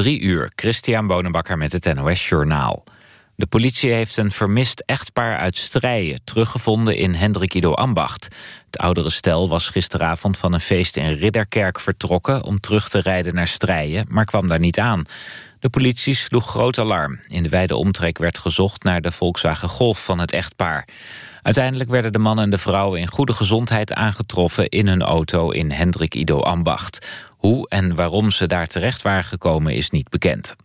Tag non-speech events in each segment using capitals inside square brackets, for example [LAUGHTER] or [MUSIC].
drie uur, Christian Bonenbakker met het NOS Journaal. De politie heeft een vermist echtpaar uit Strijen teruggevonden in Hendrik Ido Ambacht. Het oudere stel was gisteravond van een feest in Ridderkerk vertrokken... om terug te rijden naar Strijen, maar kwam daar niet aan. De politie sloeg groot alarm. In de wijde omtrek werd gezocht naar de Volkswagen Golf van het echtpaar. Uiteindelijk werden de man en de vrouw in goede gezondheid aangetroffen... in hun auto in Hendrik Ido Ambacht. Hoe en waarom ze daar terecht waren gekomen is niet bekend.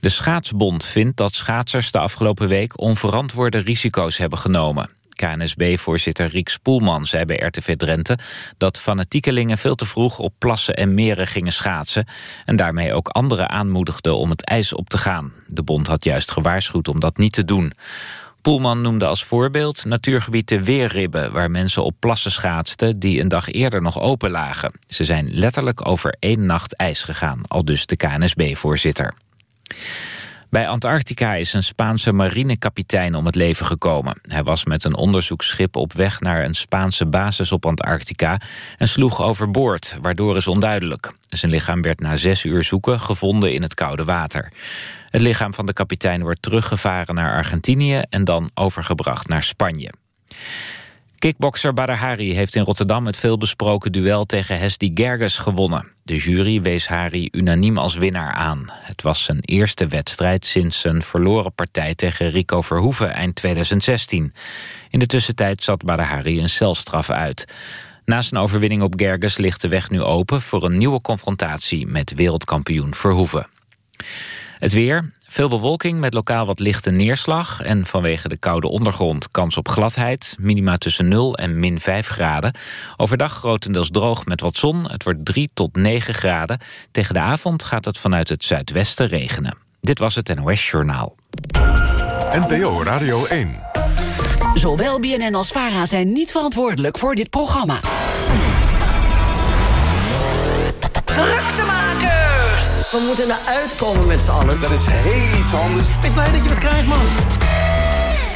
De Schaatsbond vindt dat schaatsers de afgelopen week onverantwoorde risico's hebben genomen. KNSB-voorzitter Riek Spoelman zei bij RTV Drenthe... dat fanatiekelingen veel te vroeg op plassen en meren gingen schaatsen... en daarmee ook anderen aanmoedigden om het ijs op te gaan. De bond had juist gewaarschuwd om dat niet te doen. Poelman noemde als voorbeeld natuurgebied de Weerribben... waar mensen op plassen schaatsten die een dag eerder nog open lagen. Ze zijn letterlijk over één nacht ijs gegaan, al dus de KNSB-voorzitter. Bij Antarctica is een Spaanse marinekapitein om het leven gekomen. Hij was met een onderzoeksschip op weg naar een Spaanse basis op Antarctica... en sloeg overboord, waardoor is onduidelijk. Zijn lichaam werd na zes uur zoeken gevonden in het koude water. Het lichaam van de kapitein wordt teruggevaren naar Argentinië... en dan overgebracht naar Spanje. Kickbokser Badr Hari heeft in Rotterdam het veelbesproken duel tegen Hesdy Gerges gewonnen. De jury wees Hari unaniem als winnaar aan. Het was zijn eerste wedstrijd sinds zijn verloren partij tegen Rico Verhoeven eind 2016. In de tussentijd zat Badr Hari een celstraf uit. Na zijn overwinning op Gerges ligt de weg nu open voor een nieuwe confrontatie met wereldkampioen Verhoeven. Het weer, veel bewolking met lokaal wat lichte neerslag... en vanwege de koude ondergrond kans op gladheid. Minima tussen 0 en min 5 graden. Overdag grotendeels droog met wat zon. Het wordt 3 tot 9 graden. Tegen de avond gaat het vanuit het zuidwesten regenen. Dit was het NOS Journaal. NPO Radio 1. Zowel BNN als VARA zijn niet verantwoordelijk voor dit programma. We moeten eruit komen met z'n allen. Dat is heel iets anders. Wees blij dat je wat krijgt, man.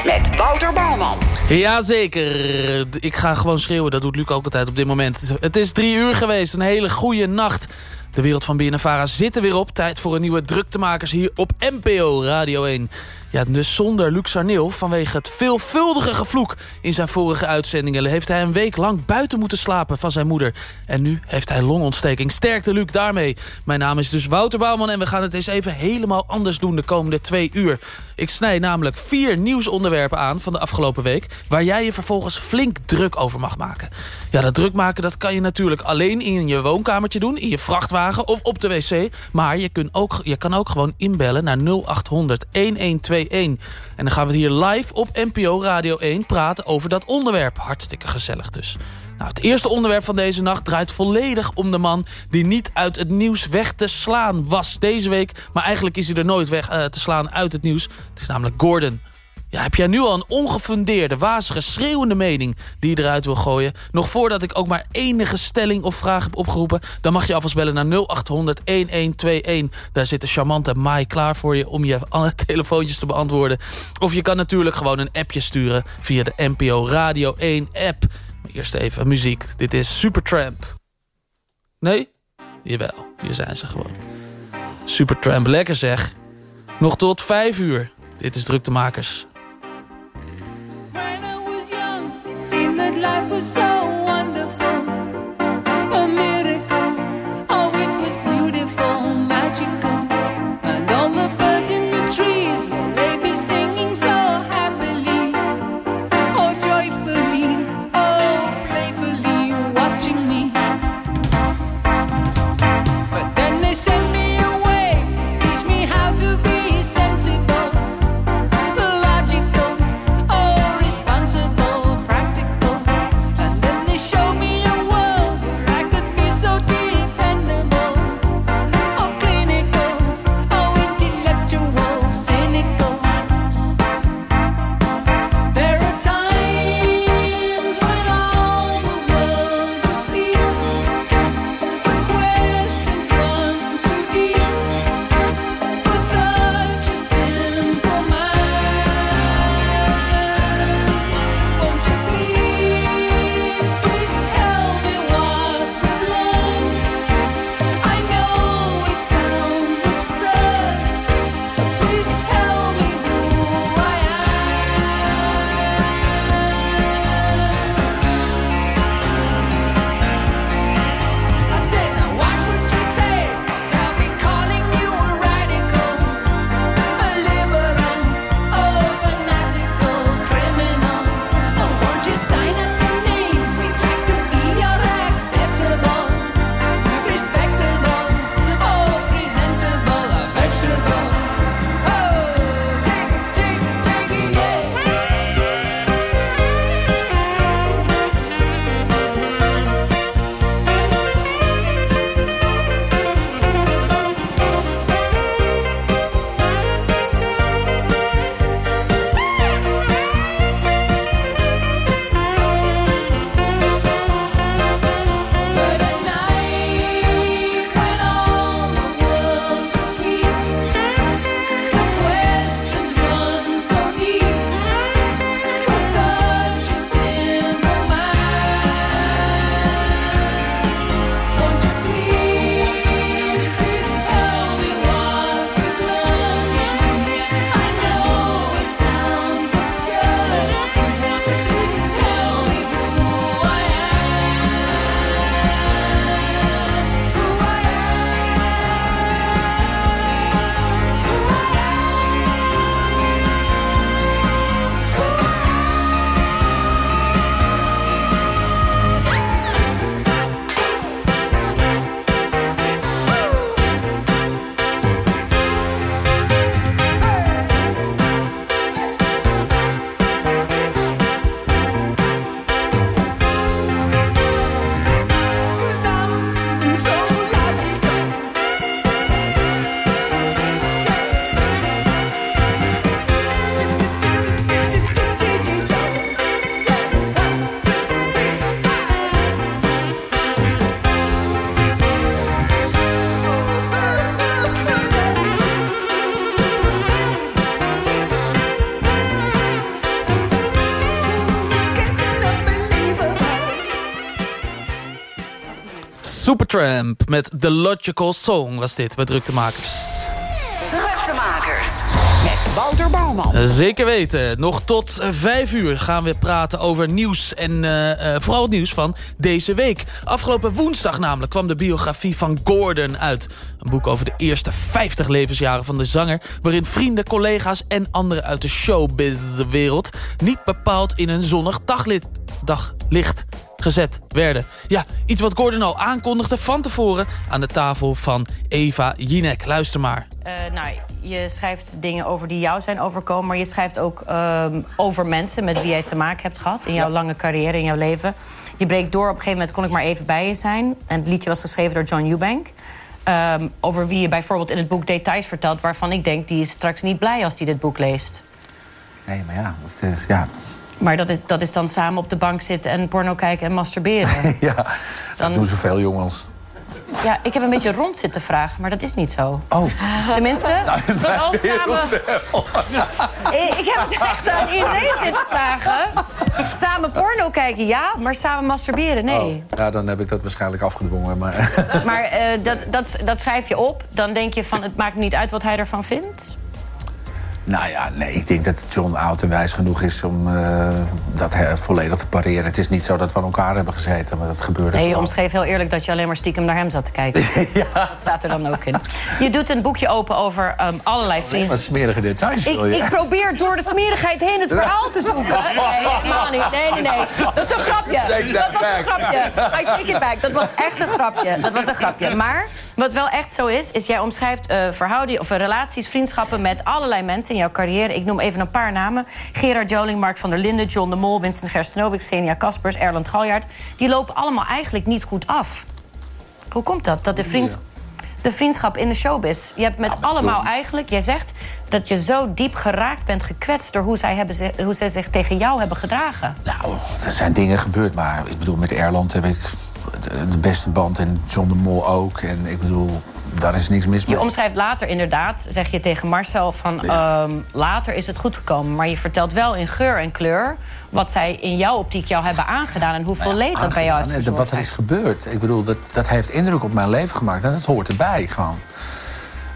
Met Wouter Bouwman. Jazeker. Ik ga gewoon schreeuwen. Dat doet Luc ook altijd op dit moment. Het is drie uur geweest. Een hele goede nacht. De wereld van BNNVARA zit er weer op. Tijd voor een nieuwe druktemakers hier op NPO Radio 1. Ja, dus zonder Luc Sarneel, vanwege het veelvuldige gevloek in zijn vorige uitzendingen... heeft hij een week lang buiten moeten slapen van zijn moeder. En nu heeft hij longontsteking. Sterkte Luc daarmee. Mijn naam is dus Wouter Bouwman en we gaan het eens even helemaal anders doen de komende twee uur. Ik snij namelijk vier nieuwsonderwerpen aan van de afgelopen week... waar jij je vervolgens flink druk over mag maken. Ja, dat druk maken dat kan je natuurlijk alleen in je woonkamertje doen... in je vrachtwagen of op de wc. Maar je, kunt ook, je kan ook gewoon inbellen naar 0800 1121 en dan gaan we hier live op NPO Radio 1 praten over dat onderwerp. Hartstikke gezellig dus. Nou, het eerste onderwerp van deze nacht draait volledig om de man... die niet uit het nieuws weg te slaan was deze week. Maar eigenlijk is hij er nooit weg uh, te slaan uit het nieuws. Het is namelijk Gordon ja, heb jij nu al een ongefundeerde, wazige, schreeuwende mening... die je eruit wil gooien? Nog voordat ik ook maar enige stelling of vraag heb opgeroepen... dan mag je alvast bellen naar 0800-1121. Daar zit de charmante Mai klaar voor je... om je [LAUGHS] telefoontjes te beantwoorden. Of je kan natuurlijk gewoon een appje sturen... via de NPO Radio 1-app. Maar eerst even muziek. Dit is Supertramp. Nee? Jawel, hier zijn ze gewoon. Supertramp, lekker zeg. Nog tot vijf uur. Dit is Druktemakers. so Met The Logical Song was dit bij Druktemakers. Druktemakers. Met Wouter Bouwman. Zeker weten. Nog tot vijf uur gaan we praten over nieuws. En uh, uh, vooral het nieuws van deze week. Afgelopen woensdag namelijk kwam de biografie van Gordon uit. Een boek over de eerste 50 levensjaren van de zanger... waarin vrienden, collega's en anderen uit de showbizwereld... niet bepaald in een zonnig daglicht gezet werden. Ja, iets wat Gordon al aankondigde van tevoren... aan de tafel van Eva Jinek. Luister maar. Uh, nou, je schrijft dingen over die jou zijn overkomen... maar je schrijft ook um, over mensen met wie jij te maken hebt gehad... in jouw ja. lange carrière, in jouw leven. Je breekt door, op een gegeven moment kon ik maar even bij je zijn. En het liedje was geschreven door John Eubank. Um, over wie je bijvoorbeeld in het boek details vertelt... waarvan ik denk, die is straks niet blij als hij dit boek leest. Nee, maar ja, het is, ja maar dat is, dat is dan samen op de bank zitten en porno kijken en masturberen. [LAUGHS] ja, dat doen zoveel jongens. Ja, ik heb een beetje rond zitten vragen, maar dat is niet zo. Oh. Tenminste, [LAUGHS] nou, samen... [LAUGHS] ik heb het echt aan iedereen zitten vragen. Samen porno kijken, ja, maar samen masturberen, nee. Oh. Ja, dan heb ik dat waarschijnlijk afgedwongen. Maar, maar uh, dat, dat, dat schrijf je op. Dan denk je van, het maakt niet uit wat hij ervan vindt? Nou ja, nee, ik denk dat John oud en wijs genoeg is om uh, dat volledig te pareren. Het is niet zo dat we aan elkaar hebben gezeten, maar dat gebeurde Nee, je omschreef heel eerlijk dat je alleen maar stiekem naar hem zat te kijken. [LAUGHS] ja. Dat staat er dan ook in. Je doet een boekje open over um, allerlei vrienden. Wat smerige details ik, je. ik probeer door de smerigheid heen het verhaal te zoeken. [LAUGHS] Nee, helemaal niet. Nee, nee, nee. Dat is een grapje. Dat was een grapje. I take it back. Dat was echt een grapje. Dat was een grapje. Maar wat wel echt zo is, is jij omschrijft uh, verhoudingen of relaties, vriendschappen met allerlei mensen in jouw carrière. Ik noem even een paar namen. Gerard Joling, Mark van der Linden, John de Mol, Winston Gerstenovic, Xenia Kaspers, Erland Galjaard. Die lopen allemaal eigenlijk niet goed af. Hoe komt dat? Dat de, vriend, de vriendschap in de showbiz. Je hebt met allemaal eigenlijk, jij zegt dat je zo diep geraakt bent, gekwetst door hoe zij, hebben ze, hoe zij zich tegen jou hebben gedragen. Nou, er zijn dingen gebeurd, maar ik bedoel, met Erland heb ik de beste band en John de Mol ook. En ik bedoel, daar is niks mis mee. Je omschrijft later inderdaad, zeg je tegen Marcel... van ja. um, later is het goed gekomen. Maar je vertelt wel in geur en kleur... wat zij in jouw optiek jou hebben aangedaan... en hoeveel nou ja, leed dat bij jou heeft. Wat er is gebeurd. Ik bedoel, dat, dat heeft indruk op mijn leven gemaakt. En dat hoort erbij gewoon.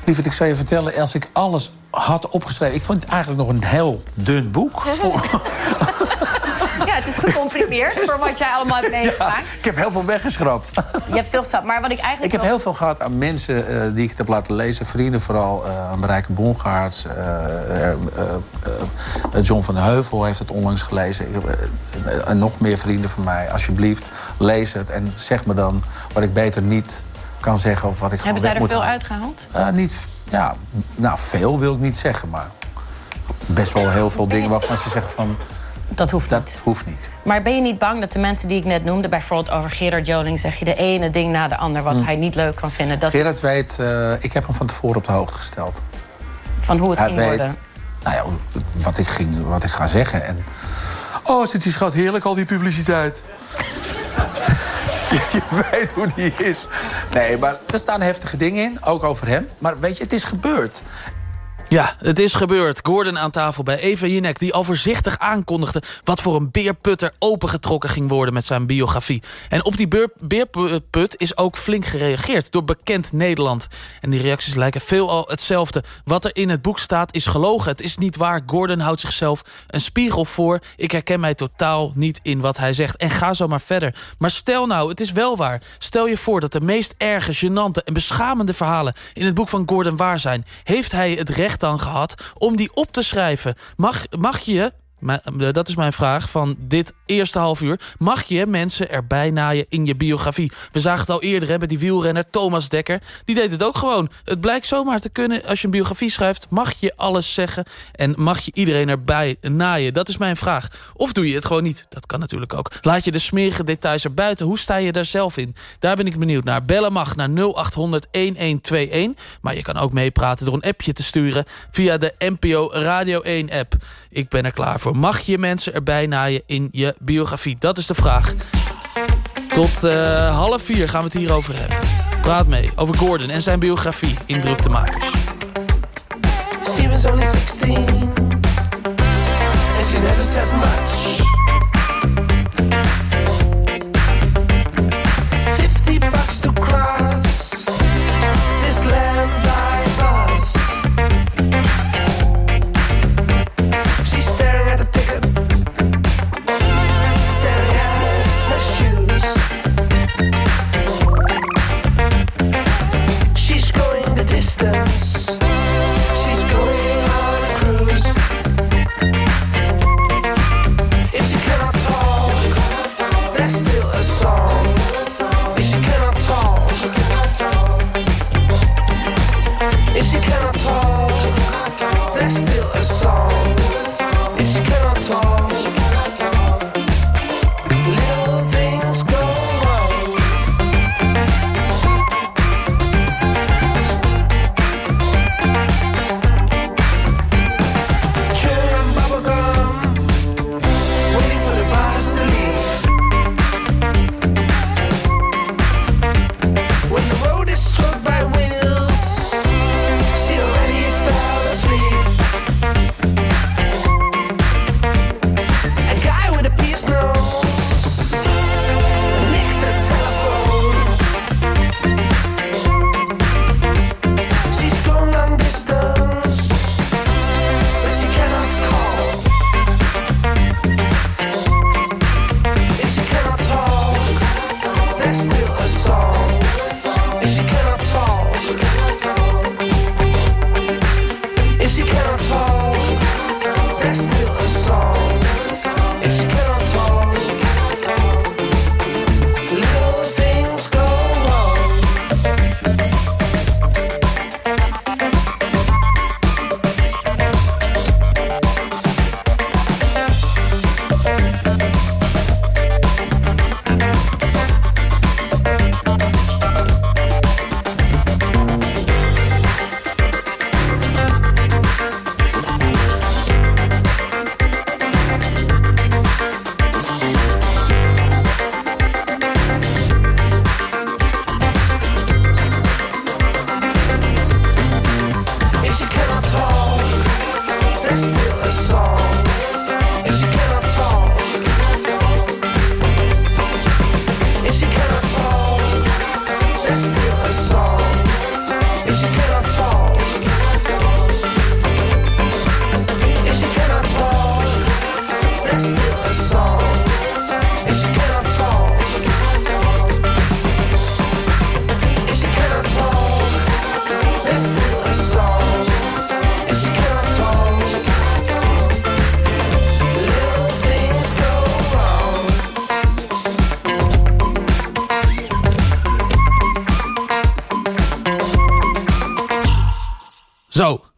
Lieverd, ik zou je vertellen, als ik alles had opgeschreven... ik vond het eigenlijk nog een heel dun boek. [LAUGHS] [LAUGHS] Ja, het is gecomprimeerd voor wat jij allemaal hebt [LAUGHS] meegemaakt. Ja, ik heb heel veel weggeschrapt. Je hebt veel stap. Maar wat ik eigenlijk. Ik heb heel veel gehad aan mensen uh, die ik het heb laten lezen. Vrienden vooral. Uh, aan Marijke Bongaerts. Uh, John van den Heuvel heeft het onlangs gelezen. en nog meer vrienden van mij. Alsjeblieft, lees het. En zeg me dan wat ik beter niet kan zeggen. Of wat ik Hebben zij er veel uitgehaald? niet, ja, nou, veel wil ik niet zeggen. Maar best wel heel veel dingen waarvan ze zeggen van... Dat hoeft dat niet. hoeft niet. Maar ben je niet bang dat de mensen die ik net noemde... bijvoorbeeld over Gerard Joling... zeg je de ene ding na de ander wat hm. hij niet leuk kan vinden? Dat... Gerard weet... Uh, ik heb hem van tevoren op de hoogte gesteld. Van hoe het hij ging weet, worden? Nou ja, wat ik, ging, wat ik ga zeggen. En, oh, zit die schat heerlijk, al die publiciteit. [LAUGHS] je weet hoe die is. Nee, maar er staan heftige dingen in, ook over hem. Maar weet je, het is gebeurd. Ja, het is gebeurd. Gordon aan tafel bij Eva Jinek... die al voorzichtig aankondigde wat voor een beerputter opengetrokken ging worden met zijn biografie. En op die beerput is ook flink gereageerd door bekend Nederland. En die reacties lijken veelal hetzelfde. Wat er in het boek staat is gelogen. Het is niet waar. Gordon houdt zichzelf een spiegel voor. Ik herken mij totaal niet in wat hij zegt. En ga zo maar verder. Maar stel nou, het is wel waar. Stel je voor dat de meest erge, gênante en beschamende verhalen... in het boek van Gordon waar zijn. Heeft hij het recht dan gehad om die op te schrijven. Mag, mag je, dat is mijn vraag van dit eerste half uur... mag je mensen erbij naaien in je biografie? We zagen het al eerder hè, met die wielrenner Thomas Dekker. Die deed het ook gewoon. Het blijkt zomaar te kunnen. Als je een biografie schrijft, mag je alles zeggen... en mag je iedereen erbij naaien? Dat is mijn vraag. Of doe je het gewoon niet? Dat kan natuurlijk ook. Laat je de smerige details erbuiten. Hoe sta je daar zelf in? Daar ben ik benieuwd naar. Bellen mag naar 0800-1121. Maar je kan ook meepraten door een appje te sturen... via de NPO Radio 1-app. Ik ben er klaar voor. Mag je mensen erbij naaien in je biografie? Dat is de vraag. Tot uh, half vier gaan we het hierover hebben. Praat mee over Gordon en zijn biografie in Druktemakers. She was only 16 And she never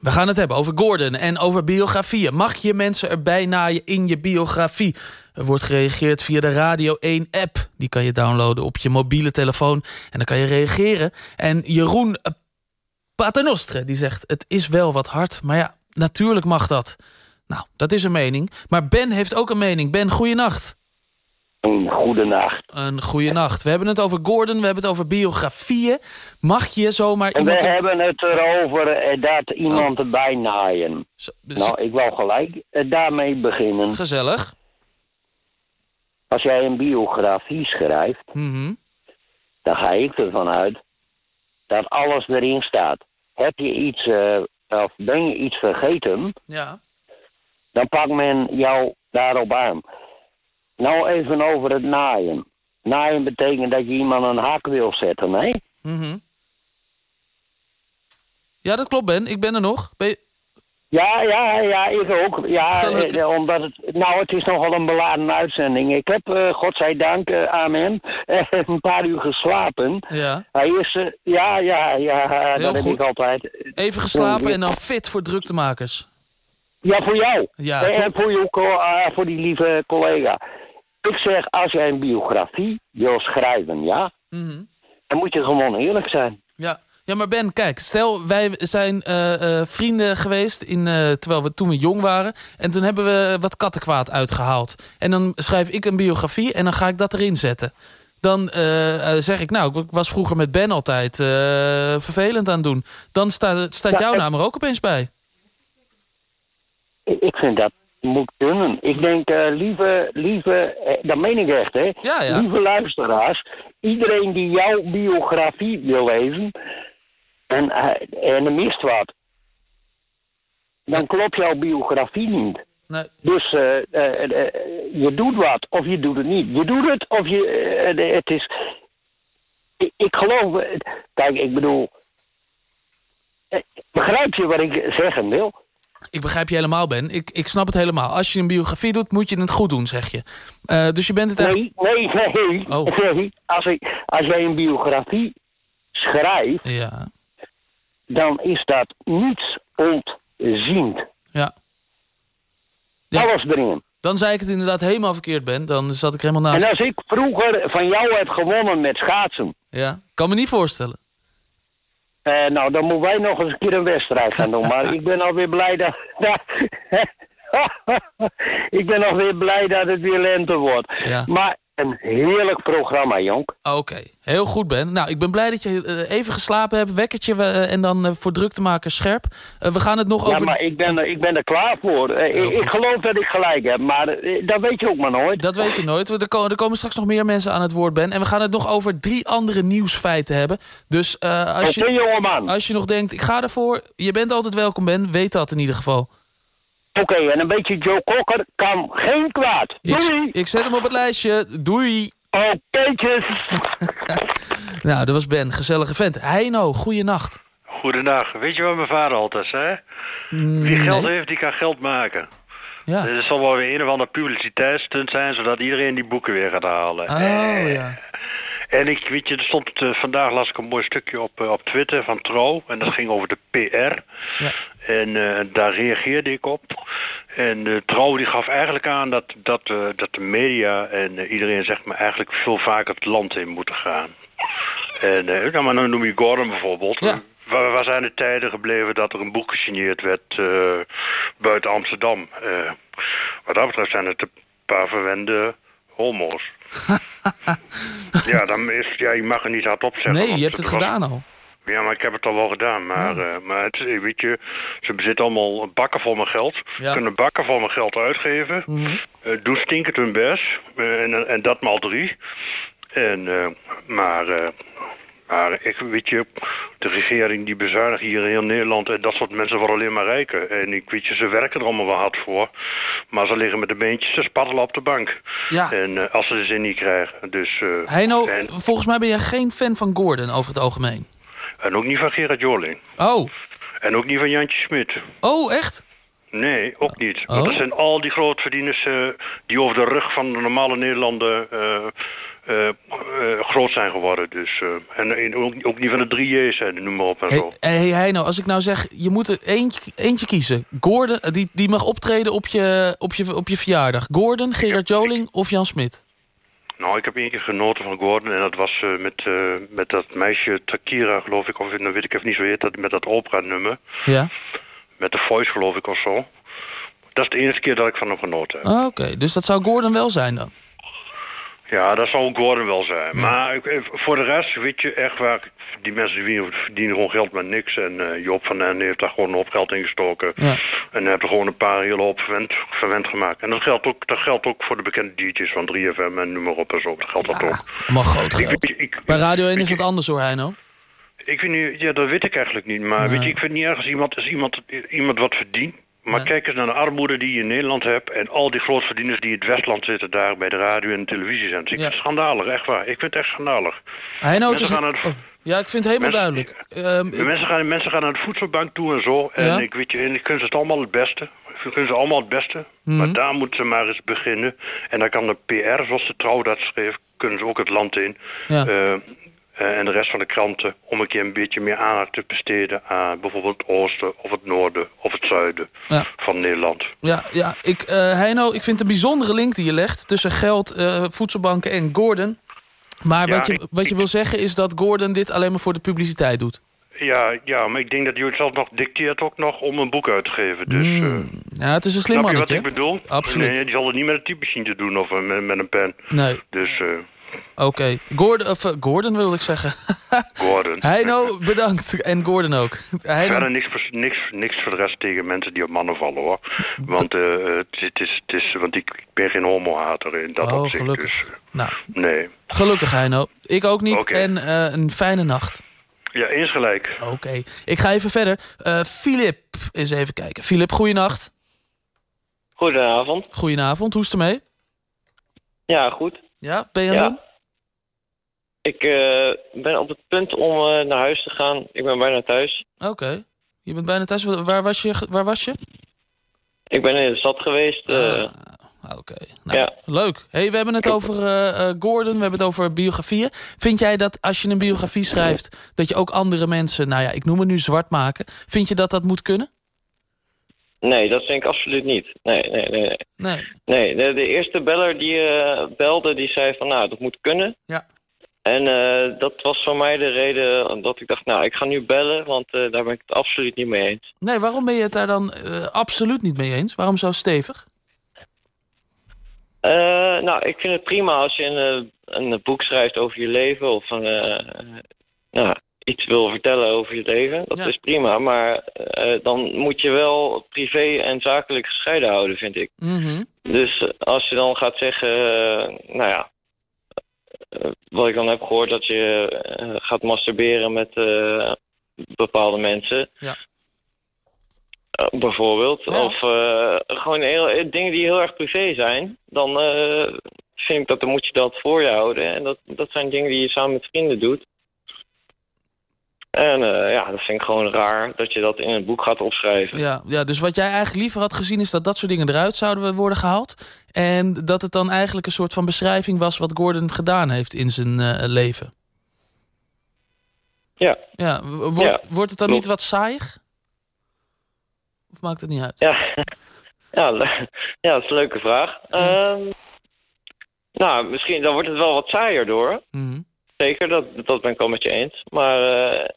we gaan het hebben over Gordon en over biografieën. Mag je mensen erbij naaien in je biografie? Er wordt gereageerd via de Radio 1-app. Die kan je downloaden op je mobiele telefoon. En dan kan je reageren. En Jeroen eh, Paternostre die zegt... het is wel wat hard, maar ja, natuurlijk mag dat. Nou, dat is een mening. Maar Ben heeft ook een mening. Ben, goeienacht. Een goede nacht. Een goede nacht. We hebben het over Gordon, we hebben het over biografieën. Mag je zomaar En iemand... we hebben het erover eh, dat iemand Oh. erbij naaien. Zo- Nou, ik wil gelijk eh, daarmee beginnen. Gezellig. Als jij een biografie schrijft, Mhm. dan ga ik ervan uit dat alles erin staat. Heb je iets, eh, of ben je iets vergeten, Ja. dan pakt men jou daarop aan. Nou even over het naaien. Naaien betekent dat je iemand een hak wil zetten, nee? Mhm. Ja, dat klopt, Ben. Ik ben er nog. Ben je- Ja, ja, ja, ik ook. Ja, Gelukkig. eh, omdat het, nou, het is nogal een beladen uitzending. Ik heb, eh godzijdank, eh amen, eh, [LAUGHS] een paar uur geslapen. Ja. Hij is, eh, ja, ja, ja, Heel dat heb goed. ik altijd. Even geslapen en dan fit voor druktemakers. Ja, voor jou. Ja, Eh, en top. voor, eh, voor die lieve collega. Ik zeg, als jij een biografie wil schrijven, ja, Mhm. dan moet je gewoon eerlijk zijn. Ja. ja, maar Ben, kijk. Stel, wij zijn eh, eh, vrienden geweest in, eh, terwijl we toen we jong waren. En toen hebben we wat kattenkwaad uitgehaald. En dan schrijf ik een biografie en dan ga ik dat erin zetten. Dan zeg ik, nou, ik was vroeger met Ben altijd vervelend aan het doen. Dan staat, staat Ja, jouw naam er ook opeens bij. Ik vind dat moet kunnen. Ik denk, eh, lieve, lieve, eh, dat meen ik echt, hè. Ja, ja. Lieve luisteraars, iedereen die jouw biografie wil lezen en, eh, en er mist wat, dan klopt jouw biografie niet. Nee. Dus je doet wat of je doet het niet. Je doet het of je... het is... Ik, ik geloof... Kijk, ik bedoel... Begrijp je wat ik zeggen wil? Ik begrijp je helemaal, Ben. Ik, ik snap het helemaal. Als je een biografie doet, moet je het goed doen, zeg je. Eh, dus je bent het echt... Nee, nee, nee. Oh. [LAUGHS] nee. Als, ik, als jij een biografie schrijft, Ja. dan is dat niets ontziend. Ja. Ja. Alles erin. Dan zei ik het inderdaad helemaal verkeerd, Ben. Dan zat ik helemaal En naast. als ik vroeger van jou heb gewonnen met schaatsen... Ja, kan me niet voorstellen. Eh, nou, dan moeten wij nog eens een keer een wedstrijd gaan doen. Maar ik ben alweer blij dat... [LAUGHS] ik ben alweer blij dat het weer lente wordt. Ja. Maar een heerlijk programma, Jonk. Oké, heel goed Ben. Nou, ik ben blij dat je eh, even geslapen hebt. Wekkertje eh, en dan eh, voor druk te maken scherp. We gaan het nog Ja, over... maar ik ben, er, ik ben er klaar voor. Ik, geloof dat ik gelijk heb, maar dat weet je ook maar nooit. Dat weet je nooit. Er komen, er komen straks nog meer mensen aan het woord, Ben. En we gaan het nog over drie andere nieuwsfeiten hebben. Dus als, je, jongeman. als je nog denkt, ik ga ervoor. Je bent altijd welkom, Ben. Weet dat in ieder geval. Oké, en een beetje Joe Cocker kan geen kwaad. Ik, Doei! ik zet hem op het lijstje. Doei. Okéetjes. [LAUGHS] Nou, dat was Ben. Gezellige vent. Heino, goeienacht. Goedendag. Weet je wat mijn vader altijd zei? Mm, Wie geld nee. heeft, die kan geld maken. Ja. Er zal wel weer een of andere publiciteitsstunt zijn... zodat iedereen die boeken weer gaat halen. Oh, ja. [LAUGHS] En ik, weet je, er stond, eh, vandaag las ik een mooi stukje op, eh, op Twitter van Trouw. En dat ging over de PR. Ja. En eh, daar reageerde ik op. En uh, Trouw die gaf eigenlijk aan dat, dat, eh, dat de media en eh, iedereen zeg maar eigenlijk veel vaker het land in moeten gaan. En eh, nou, maar dan noem je Gordon bijvoorbeeld. Ja. Waar, waar zijn de tijden gebleven dat er een boek gesigneerd werd eh, buiten Amsterdam? Eh, wat dat betreft zijn het een paar verwende homo's. [LAUGHS] ja, dan is, ja, je mag er niet hardop zeggen. Nee, je hebt het was- gedaan al. Ja, maar ik heb het al wel gedaan. Maar, eh, maar het, eh, weet je, ze bezitten allemaal bakken vol mijn geld. Ja. Kunnen bakken vol mijn geld uitgeven. Mhm. Eh, doen stinkend hun best. En, en dat maal drie. En, maar, maar ik, weet je, de regering die bezuinigt hier in heel Nederland. En dat soort mensen worden alleen maar rijker. En ik weet je, ze werken er allemaal wel hard voor. Maar ze liggen met de beentjes te spartelen op de bank. Ja. En als ze de zin niet krijgen. Dus, eh, Heino, en, volgens mij ben jij geen fan van Gordon over het algemeen. En ook niet van Gerard Joling. Oh, En ook niet van Jantje Smit. oh echt? Nee, ook niet. Oh? Want dat zijn al die grootverdieners eh, die over de rug van de normale Nederlander eh, eh, groot zijn geworden. Dus, en en ook, ook niet van de drie J's noem maar op en Hey, zo. hey Heino, als ik nou zeg, je moet er eentje, eentje kiezen. Gordon, die, die mag optreden op je, op, je, op je verjaardag. Gordon, Gerard Joling of Jan Smit? Nou, ik heb één keer genoten van Gordon en dat was eh, met, eh, met dat meisje Takira, geloof ik. Of nou weet ik even niet zo heet, dat, met dat opera-nummer. Ja? Met de Voice, geloof ik, of zo. Dat is de enige keer dat ik van hem genoten heb. Ah, Oké, dus dat zou Gordon wel zijn dan? Ja, dat zou Gordon wel zijn. Maar ik- voor de rest, weet je, echt waar... Die mensen die verdienen- gewoon geld met niks. En eh, Joop van den heeft daar gewoon een hoop geld in gestoken. Ja. En heeft er gewoon een paar hele hoop verwend, verwend gemaakt. En dat geldt, ook, dat geldt ook voor de bekende DJ's van 3FM en noem maar op en zo. Dat geldt dat ook. Allemaal groot Ik, geld. ik, ik, Bij Radio 1 weet is het anders hoor, Heino. Ik weet niet, ja, dat weet ik eigenlijk niet. Maar Nee. weet je, ik vind niet erg als iemand, als iemand, iemand wat verdient. Maar Ja. kijk eens naar de armoede die je in Nederland hebt... en al die grootverdieners die in het Westland zitten... daar bij de radio en de televisie zijn. Dus ik Ja. vind het schandalig, echt waar. Ik vind het echt schandalig. Het is... gaan de- oh, ja, ik vind het helemaal Mensen- duidelijk. Ehm, Mensen gaan, mensen gaan naar de voedselbank toe en zo. En Ja. ik weet je, en ik gun ze het allemaal het beste. Ik gun ze allemaal het beste. Mhm. Maar daar moeten ze maar eens beginnen. En dan kan de PR, zoals de trouw dat schreef... kunnen ze ook het land in. Ja. Eh, en de rest van de kranten... om een keer een beetje meer aandacht te besteden... aan bijvoorbeeld het oosten of het noorden of het zuiden Ja. van Nederland. Ja, ja ik, eh, Heino, ik vind het een bijzondere link die je legt... tussen geld, eh, voedselbanken en Gordon. Maar Ja, wat, je, wat je wil zeggen is dat Gordon dit alleen maar voor de publiciteit doet. Ja, ja, maar ik denk dat hij het zelf nog dicteert ook nog om een boek uit te geven. Dus, eh, Ja, het is een slim snap je wat mannetje. ik bedoel? Absoluut. Nee, die zal het niet met een typemachine te doen of eh, met, met een pen. Nee, Dus, eh, oké. Gordon, of, eh, Gordon wilde ik zeggen. [LAUGHS] Gordon. Heino, bedankt. En Gordon ook. Heino, Verder niks, voor- niks, niks voor de rest tegen mensen die op mannen vallen hoor. Want, eh, het, is- het is, het is, want ik ben geen homohater in dat Oh, opzicht. gelukkig. Dus, nou, nee. gelukkig Heino. Ik ook niet. Oké. En eh, een fijne nacht. Ja, eens gelijk. Oké, ik ga even verder. Eh Filip, eens even kijken. Filip, goeienacht. Goedenavond. Goedenavond, hoe is het ermee? Ja, goed. Ja, ben je aan Ja. doen? Ik eh, ben op het punt om eh, naar huis te gaan. Ik ben bijna thuis. Oké. Je bent bijna thuis. Waar was je? Waar was je? Ik ben in de stad geweest. eh, Oké. Nou, Leuk. Hey, we hebben het over Gordon, we hebben het over biografieën. Vind jij dat als je een biografie schrijft... dat je ook andere mensen, nou ja, ik noem het nu zwart maken... vind je dat dat moet kunnen? Nee, dat vind ik absoluut niet. Nee, nee, nee. Nee, Nee. nee de, de eerste beller die eh, belde, die zei van nou, dat moet kunnen. Ja. En eh, dat was voor mij de reden dat ik dacht, nou, ik ga nu bellen, want eh, daar ben ik het absoluut niet mee eens. Nee, waarom ben je het daar dan absoluut niet mee eens? Waarom zo stevig? Nou, ik vind het prima als je een, een boek schrijft over je leven of een, nou, iets wil vertellen over je leven. Dat is prima, maar eh, dan moet je wel privé en zakelijk gescheiden houden, vind ik. Mhm. Dus als je dan gaat zeggen, eh, nou ja, eh, wat ik dan heb gehoord, dat je gaat masturberen met bepaalde mensen. Ja. Bijvoorbeeld. Of gewoon heel, dingen die heel erg privé zijn. Dan vind ik dat dan moet je dat voor je houden. En dat, dat zijn dingen die je samen met vrienden doet. En eh, ja, dat vind ik gewoon raar dat je dat in een boek gaat opschrijven. Ja, ja, dus wat jij eigenlijk liever had gezien... is dat dat soort dingen eruit zouden worden gehaald. En dat het dan eigenlijk een soort van beschrijving was... wat Gordon gedaan heeft in zijn eh, leven. Ja. Ja, wordt, Ja, wordt het dan niet wat saaiig? Of maakt het niet uit? Ja, [LAUGHS] ja, ja dat is een leuke vraag. Ehm, nou, misschien dan wordt het wel wat saaier door. Mhm. Zeker, dat, dat ben ik wel met je eens. Maar eh,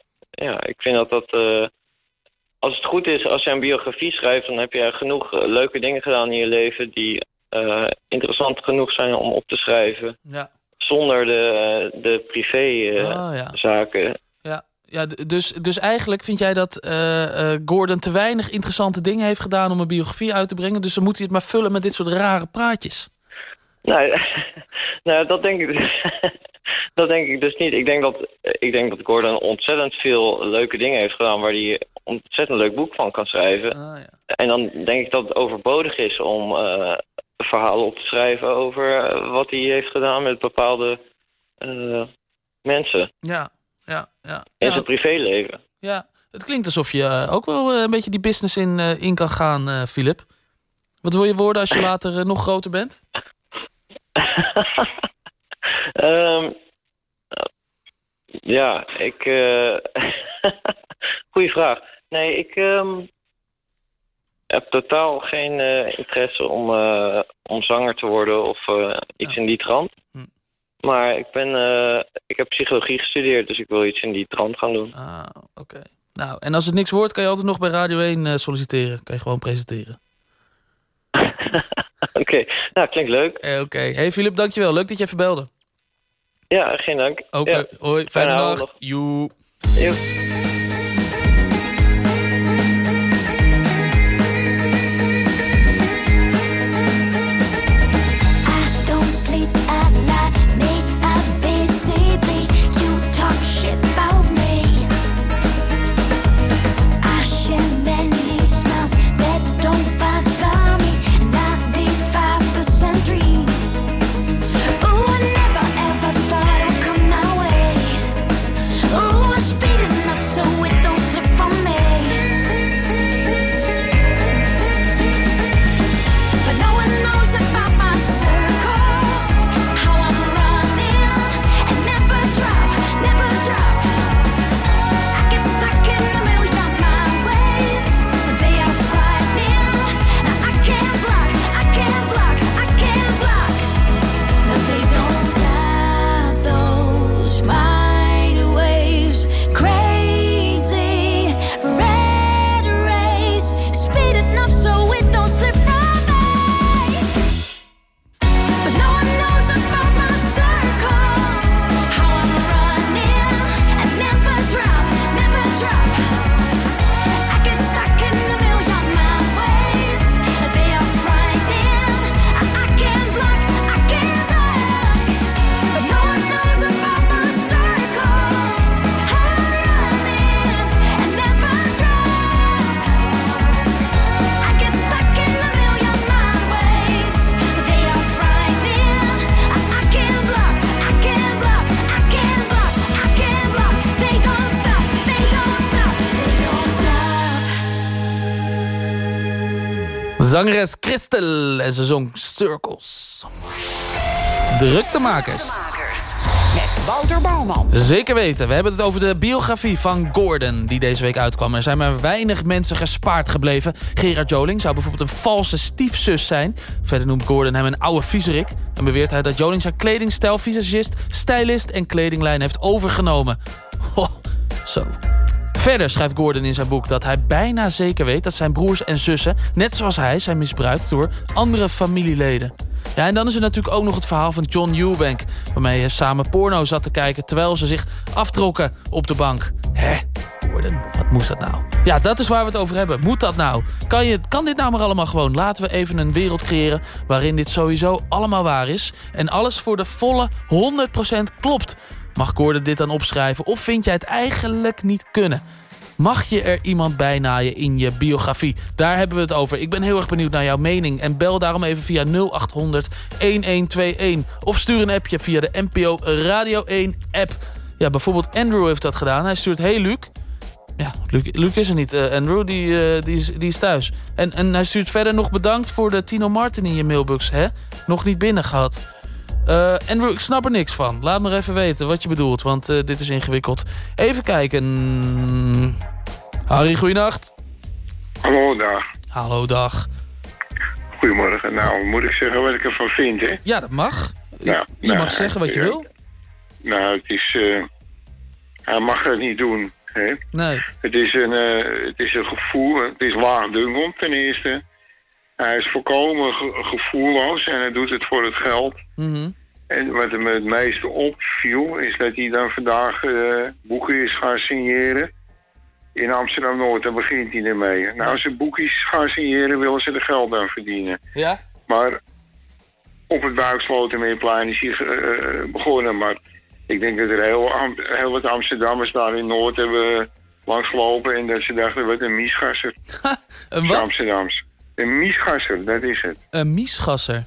ja, ik vind dat dat... eh, als het goed is, als je een biografie schrijft... dan heb je genoeg eh, leuke dingen gedaan in je leven... die eh, interessant genoeg zijn om op te schrijven. Ja. Zonder de, de privé eh, Oh, ja. zaken. Ja, ja dus, dus eigenlijk vind jij dat Gordon te weinig interessante dingen heeft gedaan... om een biografie uit te brengen. Dus dan moet hij het maar vullen met dit soort rare praatjes. Nee, [LAUGHS] nou, dat denk ik dus. [LAUGHS] dat denk ik dus niet. Ik denk dat, ik denk dat Gordon ontzettend veel leuke dingen heeft gedaan waar hij een ontzettend leuk boek van kan schrijven. Ah, En dan denk ik dat het overbodig is om eh, verhalen op te schrijven over eh, wat hij heeft gedaan met bepaalde eh, mensen Ja, ja, ja. in Ja, zijn privéleven. ja. Het klinkt alsof je ook wel een beetje die business in, in kan gaan, Philip. Wat wil je worden als je [LAUGHS] later nog groter bent? [LAUGHS] Ehm, ja, ik. eh [LAUGHS] Goeie vraag. Nee, ik ehm, heb totaal geen eh, interesse om, eh, om zanger te worden of iets in die trant. Maar ik, ben, ik heb psychologie gestudeerd, dus ik wil iets in die trant gaan doen. Ah, oké. Nou, en als het niks wordt, kan je altijd nog bij Radio 1 eh, solliciteren. Kan je gewoon presenteren. [LAUGHS] Oké, nou, klinkt leuk. Eh, Oké. Hey Philip, dankjewel. Leuk dat je even belde. Ja, geen dank. Oké, Ja. hoi. Fijne avond nacht. Joe. En ze zong Circles. Druktemakers. Met Wouter Bouwman. Zeker weten. We hebben het over de biografie van Gordon die deze week uitkwam. Er zijn maar weinig mensen gespaard gebleven. Gerard Joling zou bijvoorbeeld een valse stiefzus zijn. Verder noemt Gordon hem een oude viezerik. En beweert hij dat Joling zijn kledingstijl, visagist, stylist en kledinglijn heeft overgenomen. Ho, zo. Verder schrijft Gordon in zijn boek dat hij bijna zeker weet... dat zijn broers en zussen, net zoals hij, zijn misbruikt door andere familieleden. Ja, en dan is er natuurlijk ook nog het verhaal van John Eubank... waarmee hij samen porno zat te kijken terwijl ze zich aftrokken op de bank. Hè, Gordon, wat moest dat nou? Ja, dat is waar we het over hebben. Moet dat nou? Kan, je, kan dit nou maar allemaal gewoon? Laten we even een wereld creëren waarin dit sowieso allemaal waar is... en alles voor de volle 100% klopt. Mag Gordon dit dan opschrijven of vind jij het eigenlijk niet kunnen? Mag je er iemand bij naaien in je biografie? Daar hebben we het over. Ik ben heel erg benieuwd naar jouw mening. En bel daarom even via 0800 1121. Of stuur een appje via de NPO Radio 1 app. Ja, bijvoorbeeld Andrew heeft dat gedaan. Hij stuurt, hey Luc. Ja, Luc, Luc is er niet. Eh, Andrew, die, eh, die, is, die is thuis. En, en hij stuurt verder nog bedankt voor de Tino Martin in je mailbox. Hè? Nog niet binnen gehad. Eh, Andrew, ik snap er niks van. Laat me even weten wat je bedoelt, want eh, dit is ingewikkeld. Even kijken. Harry, goeienacht. Hallo, dag. Hallo, dag. Goedemorgen. Nou, moet ik zeggen wat ik ervan vind, hè? Ja, dat mag. Nou, Je nou, mag zeggen wat je wil. Nou, het is... eh, hij mag het niet doen, hè? Nee. Het is een, het is een gevoel, het is laagdungend ten eerste. Hij is volkomen ge- gevoelloos en hij doet het voor het geld. Mhm. En wat hem het meeste opviel, is dat hij dan vandaag eh, boeken is gaan signeren in Amsterdam-Noord. Daar begint hij ermee. Nou, als ze boekjes gaan signeren, willen ze er geld aan verdienen. Ja? Maar op het Buikslotermeerplein is hij eh, begonnen. Maar ik denk dat er heel, heel wat Amsterdammers daar in Noord hebben langsgelopen... en dat ze dachten, wat een miesgasser. [LAUGHS] Een wat? Amsterdams. Een miesgasser, dat is het. Een miesgasser.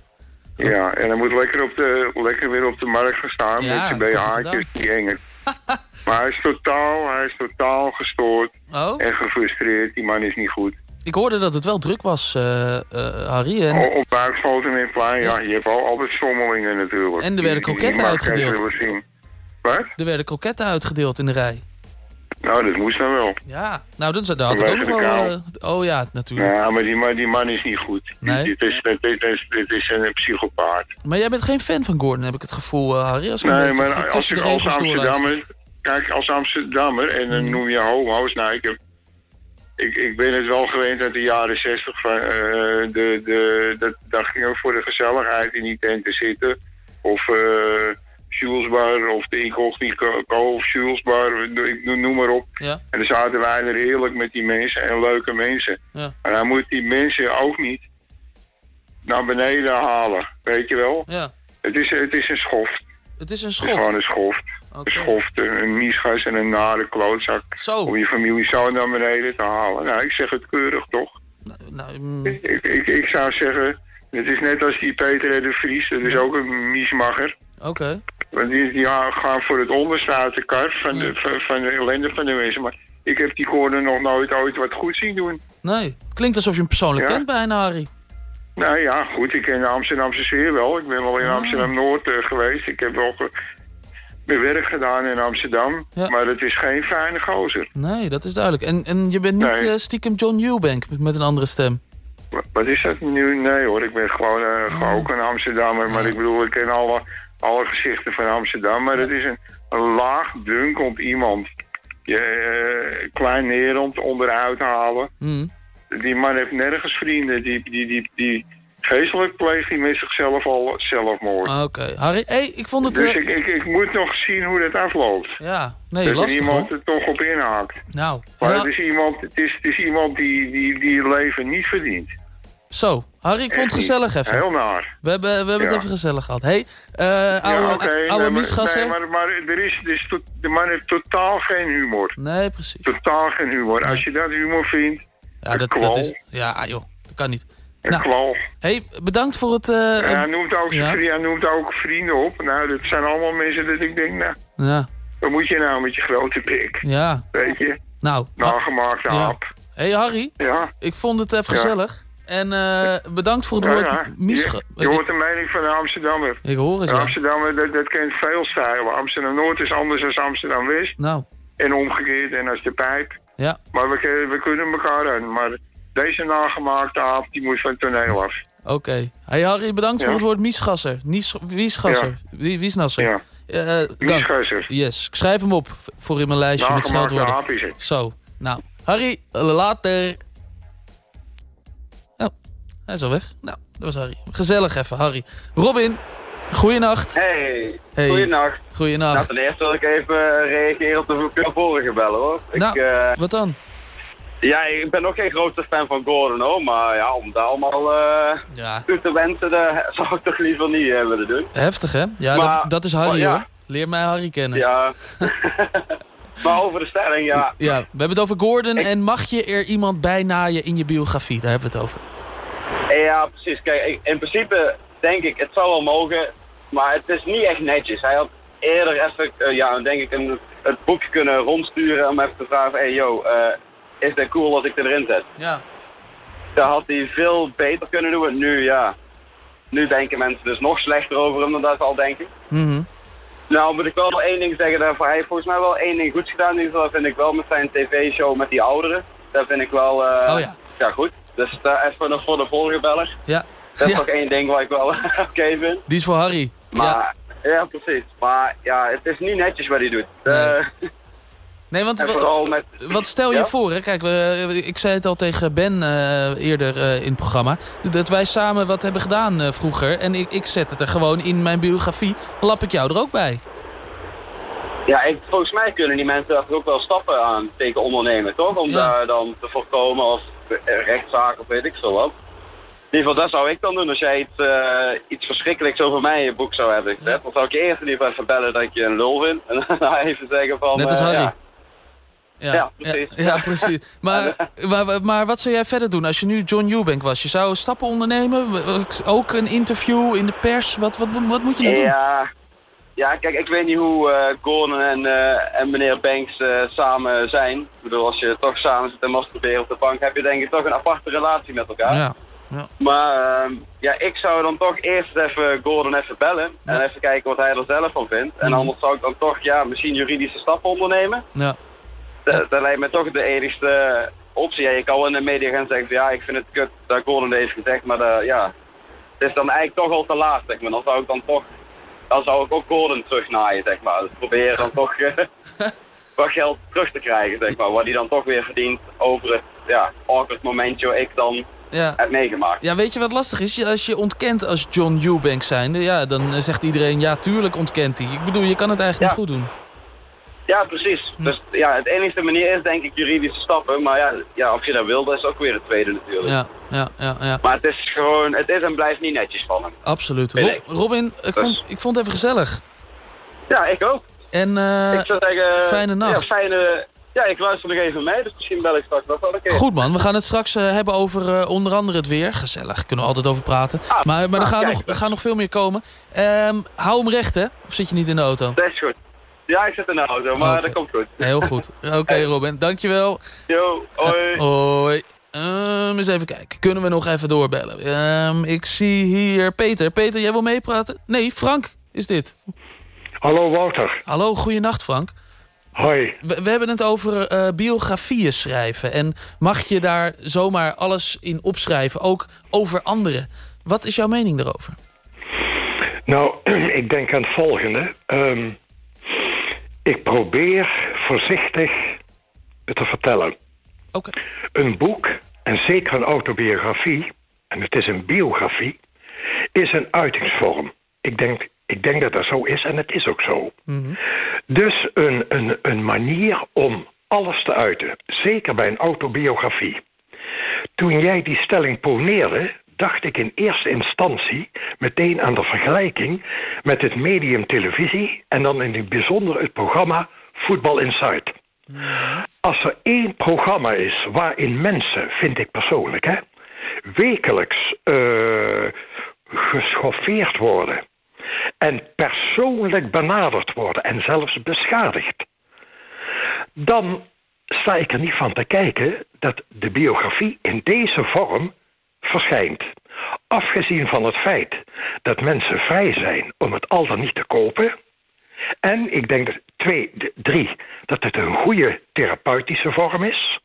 Ja, en hij moet lekker, op de, lekker weer op de markt gaan staan Ja, met is BH'tjes, die engen. [LAUGHS] maar hij is totaal, hij is totaal gestoord Oh? en gefrustreerd. Die man is niet goed. Ik hoorde dat het wel druk was, eh, eh, Harry. En, Op Buikslotermeerplein, ja, je hebt al, altijd stommelingen natuurlijk. En er werden kroketten uitgedeeld. Wat? er werden kroketten uitgedeeld in de rij. Nou, dat moest dan wel. Ja, nou, dat, dat had ik ook wel... eh, oh ja, natuurlijk. Ja, maar die, man- die man is niet goed. Nee? Dit, is, dit, is, dit is een psychopaat. Maar jij bent geen fan van Gordon, heb ik het gevoel, eh, Harry. Als Nee, maar als ik als. Amsterdammer... Kijk, als Amsterdammer, en Mm. dan noem je homo's... Nou, ik, heb, ik, ik ben het wel gewend uit de jaren zestig... eh, de, de, dat, daar gingen we voor de gezelligheid in die tent te zitten. Of eh Julesbar, of de Incognito, of Julesbar, ik noem maar op. Ja. En dan zaten wij er heerlijk met die mensen en leuke mensen. Ja. En hij moet die mensen ook niet naar beneden halen, weet je wel? Ja. Het is, het is een schoft. Het is een Het is schof. gewoon een schoft. Een schoft, een miesgas en een nare klootzak. Zo. Om je familie zo naar beneden te halen. Nou, ik zeg het keurig toch? Nou, mm, Ik, ik, ik zou zeggen, het is net als die Peter de Vries. Dat is ook een miesmacher. Oké. Want die, die gaan voor het onderste uit de kar van de, van, van de ellende van de mensen. Maar ik heb die Gordon nog nooit ooit wat goed zien doen. Nee, het klinkt alsof je hem persoonlijk Ja. kent bijna, Harry. Nou ja, goed, ik ken de Amsterdamse sfeer wel. Ik ben wel in Ah. Amsterdam-Noord eh, geweest. Ik heb wel mijn werk gedaan in Amsterdam. Ja. Maar het is geen fijne gozer. Nee, dat is duidelijk. En, en je bent niet Nee. eh, stiekem John Eubank met, met een andere stem. Wa- Wat is dat nu? Nee hoor, ik ben gewoon, gewoon ook een Amsterdammer. Maar ik bedoel, ik ken alle, alle gezichten van Amsterdam. Maar het is een, een laag, dunkend iemand. Je eh, klein nerend onderuit halen. Hmm. Die man heeft nergens vrienden. Die, die, die, die geestelijk pleegt hij met zichzelf al zelfmoord. Ah, Oké. Harry, hey, ik vond het... Dus ik, ik, ik moet nog zien hoe dat afloopt. Ja, nee, dat er lastig iemand hoor. er toch op inhaakt. Nou, Maar ja, het is iemand, het is, het is iemand die, die, die het leven niet verdient. zo. Harry, ik vond het gezellig even. Heel naar. We hebben, we hebben het even gezellig gehad. hey, eh oude, ja, oké. oude nee, maar-? Nee, maar, maar er is, er is to- de man heeft totaal geen humor. Nee, precies. Totaal geen humor. Als je dat humor vindt, Ja, dat, kwal, dat is... Ja, joh, dat kan niet. Een Nou, kwal. hey, bedankt voor het... eh, En hij, noemt ook, ja. hij noemt ook vrienden op. Nou, dat zijn allemaal mensen dat ik denk, nou, Ja, wat moet je nou met je grote pik? ja. Weet je? Nou, Nagemaakte ja. aap. hey Harry, Ja. ik vond het even gezellig. En eh, bedankt voor het woord ja. Je, hoort de mening van de Amsterdammer. Ik hoor het, ja. Amsterdammer, dat, dat kent veel stijlen. Amsterdam-Noord is anders dan Amsterdam-West. Nou, En omgekeerd, en als de pijp. ja. Maar we, we kunnen elkaar aan. Maar deze nagemaakte aap, die moet van het toneel af. Oké. Hey Harry, bedankt Ja. voor het woord miesgasser. Nies, wiesgasser. Wie, wiesnasser. Ja. Eh, dank. Wiesgasser. Yes, ik schrijf hem op voor in mijn lijstje met Nagemaakte scheldwoorden. aap is het. Zo, nou. Harry, later. Oh, hij is al weg. Nou, dat was Harry. Gezellig even, Harry. Robin, goeienacht. Hey, Hey. goeienacht. Goeienacht. Nou, ten eerste wil ik even eh, reageren op de vorige bellen, hoor. Nou, ik, eh, wat dan? Ja, ik ben ook geen grootste fan van Gordon, hoor. Maar ja, om daar allemaal eh Ja. toe te wensen, dat zou ik toch liever niet eh, willen doen. Heftig, hè? Ja, Maar- dat, dat is Harry, maar ja. hoor. Leer mij Harry kennen. Ja. [LAUGHS] maar over de stelling, ja. Ja, we hebben het over Gordon. En mag je er iemand bij naaien in je biografie? Daar hebben we het over. Ja, precies. Kijk, in principe denk ik, het zou wel mogen, maar het is niet echt netjes. Hij had eerder even, eh, ja, denk ik, een, het boek kunnen rondsturen om even te vragen, hey yo, is het cool als ik erin zet? Ja. Daar had hij veel beter kunnen doen. En nu, ja, nu denken mensen dus nog slechter over hem dan dat ze al denken. Mhm. Nou, moet ik wel nog één ding zeggen daarvoor. Hij heeft volgens mij wel één ding goed gedaan. In ieder vind ik wel met zijn tv-show met die ouderen. Dat vind ik wel, eh, Oh ja. ja goed. Dus daar even nog voor de volgende beller. Ja. Dat is Ja. toch één ding waar ik wel [LAUGHS] oké vind. Die is voor Harry. Maar, ja. precies. Maar ja, het is niet netjes wat hij doet. Eh, Nee, want en wa- vooral met... wat stel je Ja? voor, hè? Kijk, we, ik zei het al tegen Ben eh, eerder eh, in het programma... dat wij samen wat hebben gedaan eh, vroeger. En ik, ik zet het er gewoon in mijn biografie. Lap ik jou er ook bij. Ja, ik, volgens mij kunnen die mensen daar ook wel stappen aan tegen ondernemen, toch? Om Ja. daar dan te voorkomen eh, rechtszaak of weet ik veel wat. In ieder geval, dat zou ik dan doen als jij iets, iets verschrikkelijks over mij in je boek zou hebben gezet. Dan zou ik je eerst in ieder geval even bellen dat ik je een lul vind. [LAUGHS] En dan even zeggen van... Net als Harry. ja. Ja, precies. Ja, precies. [LAUGHS] Maar, maar, maar wat zou jij verder doen als je nu John Eubank was? Je zou stappen ondernemen? Ook een interview in de pers? Wat, wat, wat moet je nou doen? Ja, ja, kijk, ik weet niet hoe eh Gordon en, eh, en meneer Banks eh, samen zijn. Ik bedoel, als je toch samen zit en masturberen op de bank, heb je denk ik toch een aparte relatie met elkaar. Ja. Ja. Maar ehm, ja, ik zou dan toch eerst even Gordon even bellen en even kijken wat hij er zelf van vindt. En Mhm. anders zou ik dan toch ja, misschien juridische stappen ondernemen. Ja. Dat, dat lijkt me toch de enigste optie. Ja, je kan wel in de media gaan zeggen van ja, ik vind het kut dat Gordon heeft gezegd, maar eh, ja, het is dan eigenlijk toch al te laat, zeg maar. Dan zou ik dan toch, dan zou ik ook Gordon terugnaaien, zeg maar. Dus proberen dan toch eh, [LAUGHS] wat geld terug te krijgen, zeg maar. Wat hij dan toch weer verdient over het, ja, awkward momentje waar ik dan Ja. heb meegemaakt. Ja, weet je wat lastig is? Als je ontkent als John Eubank zijnde, ja, dan eh, zegt iedereen, ja, tuurlijk ontkent hij. Ik bedoel, je kan het eigenlijk niet goed doen. Ja, precies. Dus ja, het enige manier is denk ik juridische stappen. Maar ja, ja of je dat wil, dat is ook weer het tweede natuurlijk. Ja, ja, ja, ja. Maar het is gewoon, het is en blijft niet netjes van hem. Absoluut. Ik. Robin, ik vond, ik vond het even gezellig. Ja, ik ook. En eh, ik zou zeggen... fijne nacht. Ja, fijne... Ja, ik luister nog even mee, dus misschien bel ik straks nog wel een keer. Goed man, we gaan het straks eh, hebben over eh, onder andere het weer. Gezellig, kunnen we altijd over praten. maar maar er, ah, kijk. nog, er gaat nog veel meer komen. Ehm, hou hem recht hè, of zit je niet in de auto? Dat is goed. Ja, ik zit in de auto, maar dat komt goed. Heel goed. [LAUGHS] Oké Robin, dankjewel. Yo, hoi. Hoi. Ehm, eens even kijken. Kunnen we nog even doorbellen? Ehm, ik zie hier Peter. Peter, jij wil meepraten? Nee, Frank is dit. Hallo Wouter. Hallo, goeienacht Frank. Hoi. We, we hebben het over eh, biografieën schrijven. En mag je daar zomaar alles in opschrijven, ook over anderen? Wat is jouw mening daarover? Nou, [CLEARS THROAT] ik denk aan het volgende. Ehm, ik probeer voorzichtig het te vertellen. Oké. Een boek, en zeker een autobiografie, en het is een biografie, is een uitingsvorm. Ik denk, ik denk dat dat zo is en het is ook zo. Dus een, een, een manier om alles te uiten. Zeker bij een autobiografie. Toen jij die stelling poneerde, dacht ik in eerste instantie meteen aan de vergelijking met het medium televisie en dan in het bijzonder het programma Voetbal Inside. Als er één programma is waarin mensen, vind ik persoonlijk, hè, wekelijks eh, geschoffeerd worden en persoonlijk benaderd worden en zelfs beschadigd, dan sta ik er niet van te kijken dat de biografie in deze vorm verschijnt. Afgezien van het feit dat mensen vrij zijn om het al dan niet te kopen. En ik denk dat twee, drie, dat het een goede therapeutische vorm is.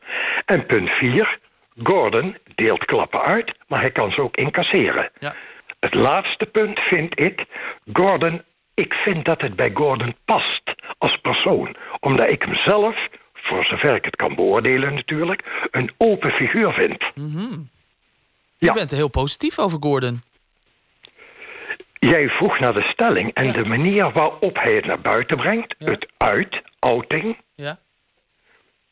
En punt vier, Gordon deelt klappen uit, maar hij kan ze ook incasseren. Het laatste punt vind ik, Gordon, ik vind dat het bij Gordon past als persoon. Omdat ik hem zelf, voor zover ik het kan beoordelen natuurlijk, een open figuur vind. Je bent heel positief over Gordon. Jij vroeg naar de stelling en de manier waarop hij het naar buiten brengt. Het uit, outing, Ja.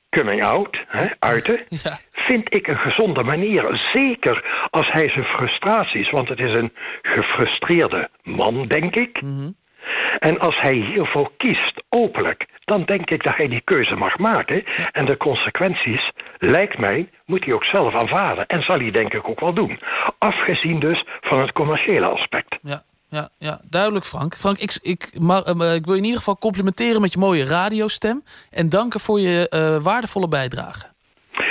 coming out, hè, uiten. [LAUGHS] Vind ik een gezonde manier. Zeker als hij zijn frustraties, want het is een gefrustreerde man, denk ik. En als hij hiervoor kiest, openlijk, dan denk ik dat hij die keuze mag maken. En de consequenties, lijkt mij, moet hij ook zelf aanvaarden. En zal hij denk ik ook wel doen. Afgezien dus van het commerciële aspect. Ja, ja, ja, duidelijk Frank. Frank, ik, ik, maar, eh, ik wil je in ieder geval complimenteren met je mooie radiostem. En danken voor je eh, waardevolle bijdrage.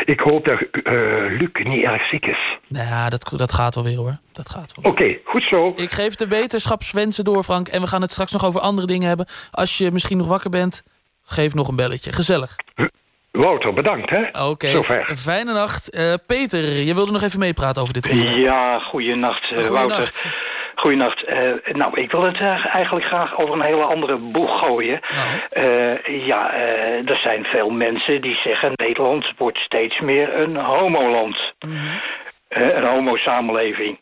Ik hoop dat eh, Luc niet erg ziek is. Nou ja, dat, dat gaat wel weer hoor. Dat gaat wel. Oké, goed zo. Ik geef de wetenschapswensen door Frank. En we gaan het straks nog over andere dingen hebben. Als je misschien nog wakker bent, geef nog een belletje. Gezellig. Wouter, bedankt hè. Oké, f- fijne nacht. Eh, Peter, je wilde nog even meepraten over dit onderwerp. Ja, goeienacht, Goeienacht. Wouter. Goeienacht. Eh, nou, ik wil het eh, eigenlijk graag over een hele andere boeg gooien. Eh, ja, er zijn veel mensen die zeggen... Nederland wordt steeds meer een homoland. Eh, een homo-samenleving.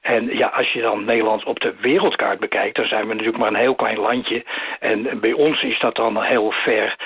En ja, als je dan Nederland op de wereldkaart bekijkt... dan zijn we natuurlijk maar een heel klein landje. En bij ons is dat dan heel ver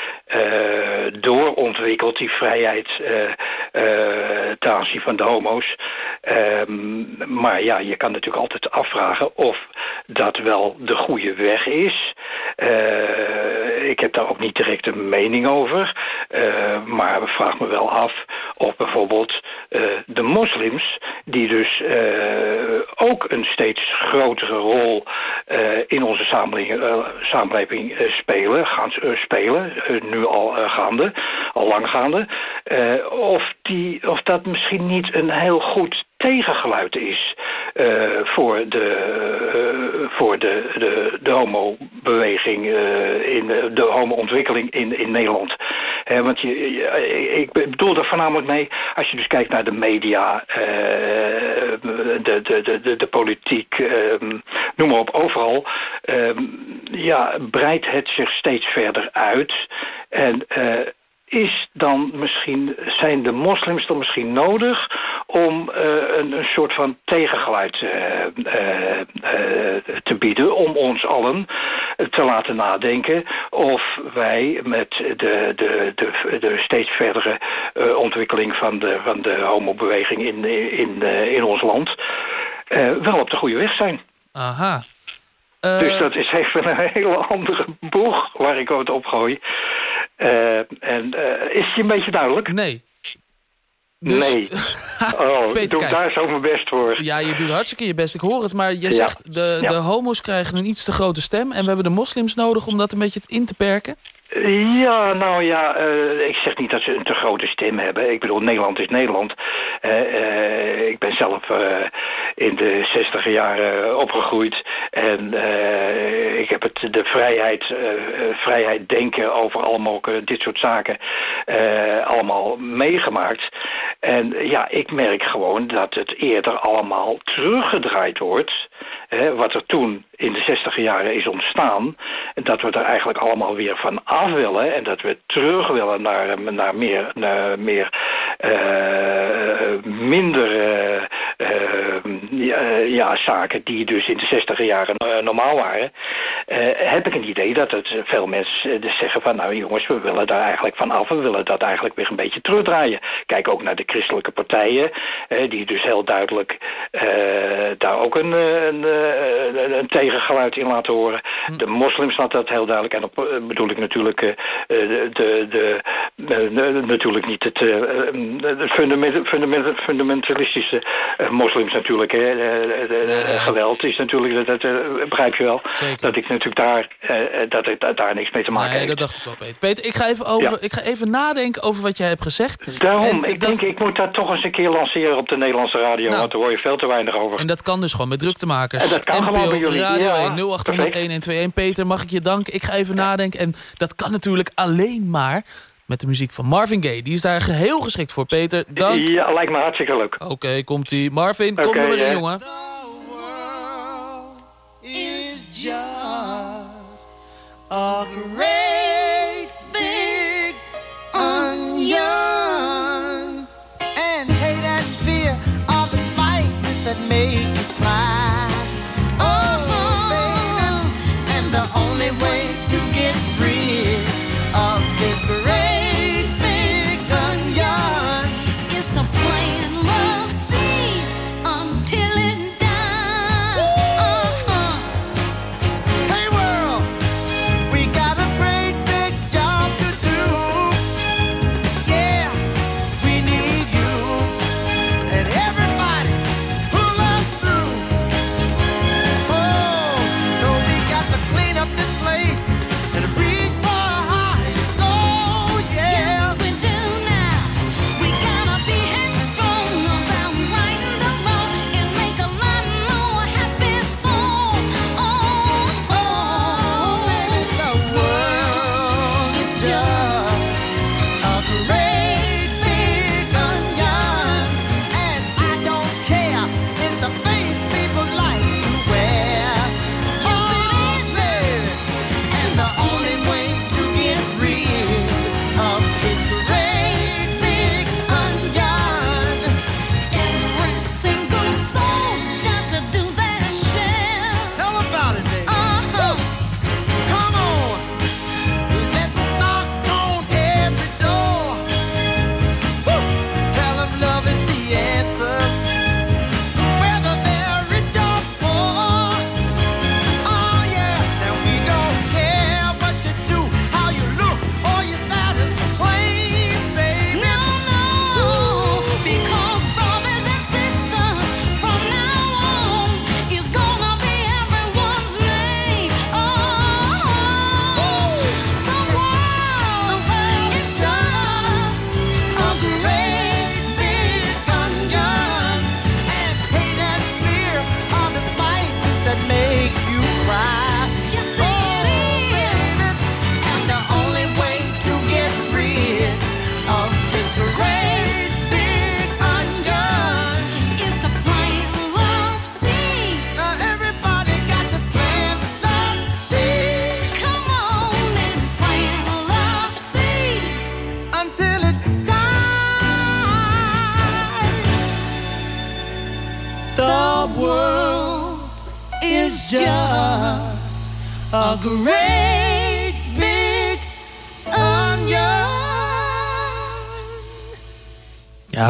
doorontwikkeld... die vrijheid eh, eh, ten aanzien van de homo's. Ehm, maar ja, je kan natuurlijk altijd afvragen... of dat wel de goede weg is. Eh, ik heb daar ook niet direct een mening over. Eh, maar vraag me wel af of bijvoorbeeld eh, de moslims... die dus eh, ook een steeds grotere rol eh, in onze samenleving, eh, samenleving eh, spelen... gaan eh, spelen, eh, nu al eh, gaande, al lang gaande... eh, of, die, of dat misschien niet een heel goed tegengeluid is eh, voor de, voor de, de, de homo-beweging, in de, de homo-ontwikkeling in, in Nederland. Hè, want je, je- ik bedoel er voornamelijk mee, als je dus kijkt naar de media, eh, de, de, de, de, politiek, eh, noem maar op, overal, eh, ja, breidt het zich steeds verder uit. En eh, is dan misschien, zijn de moslims dan misschien nodig om eh, een, een soort van tegengeluid eh, eh, te bieden, om ons allen te laten nadenken of wij met de, de, de, de steeds verdere ontwikkeling van de, van de homobeweging in, in, in ons land wel op de goede weg zijn. Aha. Dus dat is even een hele andere boeg waar ik het op gooi. Eh, en eh, is die een beetje duidelijk? Nee. Nee. [LAUGHS] Oh, ik Peter, doe kijk. daar zo mijn best voor. Ja, je doet hartstikke je best. Ik hoor het. Maar je Ja. zegt, de, Ja. de homo's krijgen een iets te grote stem... en we hebben de moslims nodig om dat een beetje in te perken? Ja, nou ja, eh, ik zeg niet dat ze een te grote stem hebben. Ik bedoel, Nederland is Nederland. Eh, eh, ik ben zelf eh, in de zestiger jaren opgegroeid. En eh, ik heb het, de vrijheid, eh, eh, vrijheid denken over allemaal dit soort zaken allemaal meegemaakt. En ja, ik merk gewoon dat het eerder allemaal teruggedraaid wordt. Hè, wat er toen in de zestiger jaren is ontstaan. En dat we er eigenlijk allemaal weer van af willen. En dat we terug willen naar, naar meer, naar meer minder eh, ja, zaken die dus in de zestiger jaren eh, normaal waren. eh, heb ik een idee dat het veel mensen dus zeggen van nou jongens, we willen daar eigenlijk van af. We willen dat eigenlijk weer een beetje terugdraaien. Kijk ook naar de christelijke partijen, die dus heel duidelijk daar ook een, een, een, een tegengeluid in laten horen. Hm. De moslims laten dat heel duidelijk. En dan bedoel ik natuurlijk de, de, de, natuurlijk niet het de fundament, fundament, fundamentalistische moslims natuurlijk. Hè. Eh, eh, eh, Geweld is natuurlijk, dat, dat begrijp je wel. Dat ik natuurlijk daar, dat ik da- daar niks mee te maken Nee, heb. dat dacht ik wel, Peter. Peter, ik ga even, over, Ja. ik ga even nadenken over wat jij hebt gezegd. Daarom, En ik dat- denk ik moet dat toch eens een keer lanceren op de Nederlandse radio, Nou. want daar hoor je veel te weinig over. En dat kan dus gewoon met druktemakers. En dat kan NPO gewoon bij jullie, Radio ja. 1 0800 1121. Peter, mag ik je danken? Ik ga even nadenken. En dat kan natuurlijk alleen maar met de muziek van Marvin Gaye. Die is daar geheel geschikt voor. Peter, dank. Ja, lijkt me hartstikke leuk. Oké, komt-ie. Marvin, kom er maar in, jongen. is just a great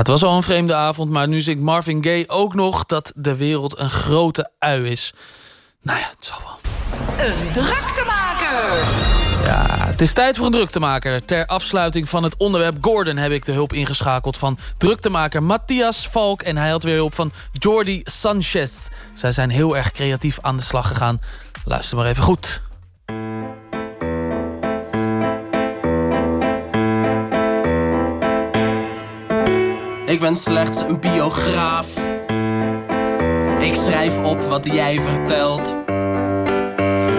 het was al een vreemde avond, maar nu zingt Marvin Gaye ook nog... dat de wereld een grote ui is. Nou ja, het zal wel. Een druktemaker. Ja, het is tijd voor een druktemaker. Ter afsluiting van het onderwerp Gordon heb ik de hulp ingeschakeld van druktemaker Matthias Valk. En hij had weer hulp van Jordi Sanchez. Zij zijn heel erg creatief aan de slag gegaan. Luister maar even goed. Ik ben slechts een biograaf. Ik schrijf op wat jij vertelt.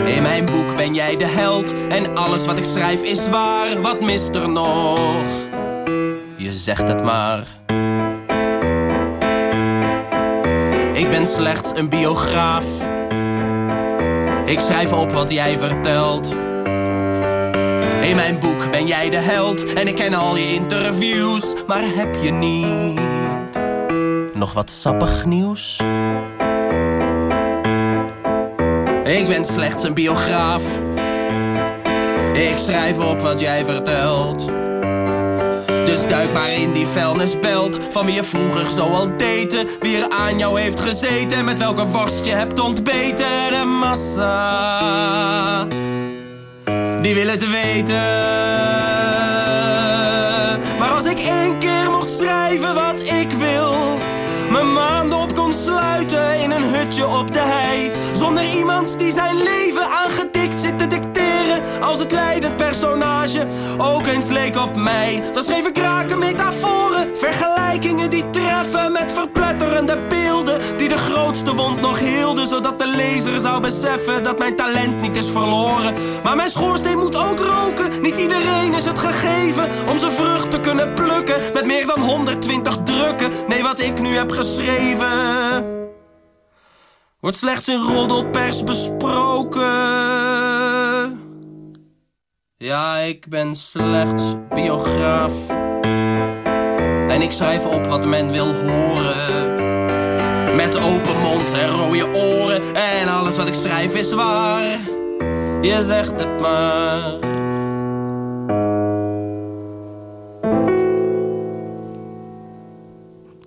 In mijn boek ben jij de held. En alles wat ik schrijf is waar. Wat mist er nog? Je zegt het maar. Ik ben slechts een biograaf. Ik schrijf op wat jij vertelt. In mijn boek ben jij de held en ik ken al je interviews, maar heb je niet nog wat sappig nieuws? Ik ben slechts een biograaf. Ik schrijf op wat jij vertelt. Dus duik maar in die vuilnisbelt Van wie je vroeger zo al daten Wie er aan jou heeft gezeten En met welke worst je hebt ontbeten De massa Die wil het weten. Maar als ik één keer mocht schrijven wat ik wil Mijn maanden op kon sluiten In een hutje op de hei Zonder iemand die zijn leven dicteren Als het leidend personage. Ook eens leek op mij Dan schreef ik rake metaforen. Vergelijkingen die treffen met verpletterende beelden. Die de grootste wond nog hielden Zodat de lezer zou beseffen dat mijn talent niet is verloren. Maar mijn schoorsteen moet ook roken Niet iedereen is het gegeven. Om zijn vrucht te kunnen plukken Met meer dan 120 drukken. Nee, wat ik nu heb geschreven Wordt slechts in roddelpers besproken Ja, ik ben slechts biograaf. En ik schrijf op wat men wil horen. Met open mond en rode oren. En alles wat ik schrijf is waar. Je zegt het maar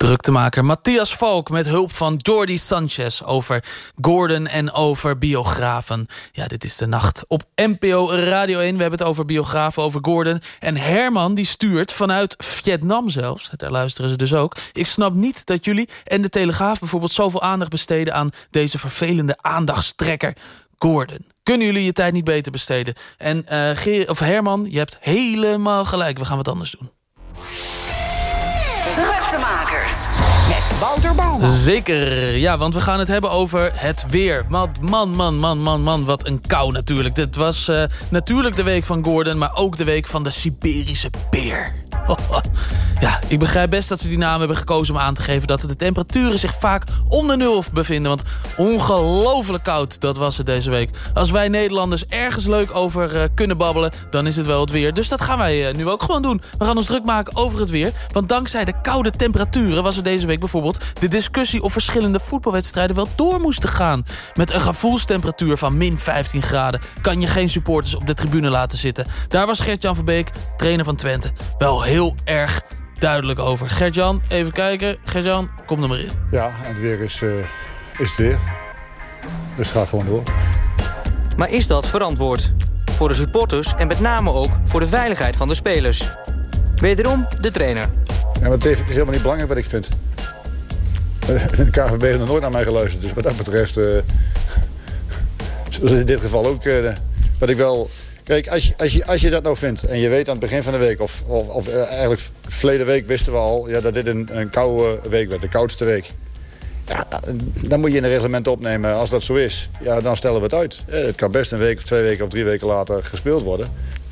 Druktemaker Matthias Valk met hulp van Jordi Sanchez over Gordon en over biografen. Ja, dit is de nacht op NPO Radio 1. We hebben het over biografen, over Gordon. En Herman die stuurt vanuit Vietnam zelfs, daar luisteren ze dus ook. Ik snap niet dat jullie en de Telegraaf bijvoorbeeld zoveel aandacht besteden aan deze vervelende aandachtstrekker Gordon. Kunnen jullie je tijd niet beter besteden? En Geer, of Herman, je hebt helemaal gelijk. We gaan wat anders doen. Met Wouter Bouwman. Zeker, ja, want we gaan het hebben over het weer. Man, man, man, man, man, man, wat een kou natuurlijk. Dit was eh, natuurlijk de week van Gordon, maar ook de week van de Siberische beer. [LAUGHS] Ja, ik begrijp best dat ze die naam hebben gekozen om aan te geven... dat de temperaturen zich vaak onder nul bevinden. Want ongelooflijk koud, dat was het deze week. Als wij Nederlanders ergens leuk over eh, kunnen babbelen... dan is het wel het weer. Dus dat gaan wij eh, nu ook gewoon doen. We gaan ons druk maken over het weer. Want dankzij de koude temperaturen was er deze week bijvoorbeeld... de discussie of verschillende voetbalwedstrijden wel door moesten gaan. Met een gevoelstemperatuur van min 15 graden... kan je geen supporters op de tribune laten zitten. Daar was Gert-Jan Verbeek, trainer van Twente... wel heel erg duidelijk over. Gert-Jan, even kijken. Gert-Jan, kom er maar in. Ja, en het weer is, eh, is het weer. Dus ga gewoon door. Maar is dat verantwoord? Voor de supporters en met name ook voor de veiligheid van de spelers. Wederom de trainer. Ja, maar het is helemaal niet belangrijk wat ik vind. De KVB heeft nog nooit naar mij geluisterd. Dus wat dat betreft... eh [LAUGHS] zoals in dit geval ook... eh, wat ik wel... Kijk, als je, als, je, als je dat nou vindt en je weet aan het begin van de week... of, of, of eh, eigenlijk verleden week wisten we al... Ja, dat dit een, een koude week werd, de koudste week. Ja, dan moet je in het reglement opnemen als dat zo is. Ja, dan stellen we het uit. Eh, Het kan best een week of twee weken of drie weken later gespeeld worden.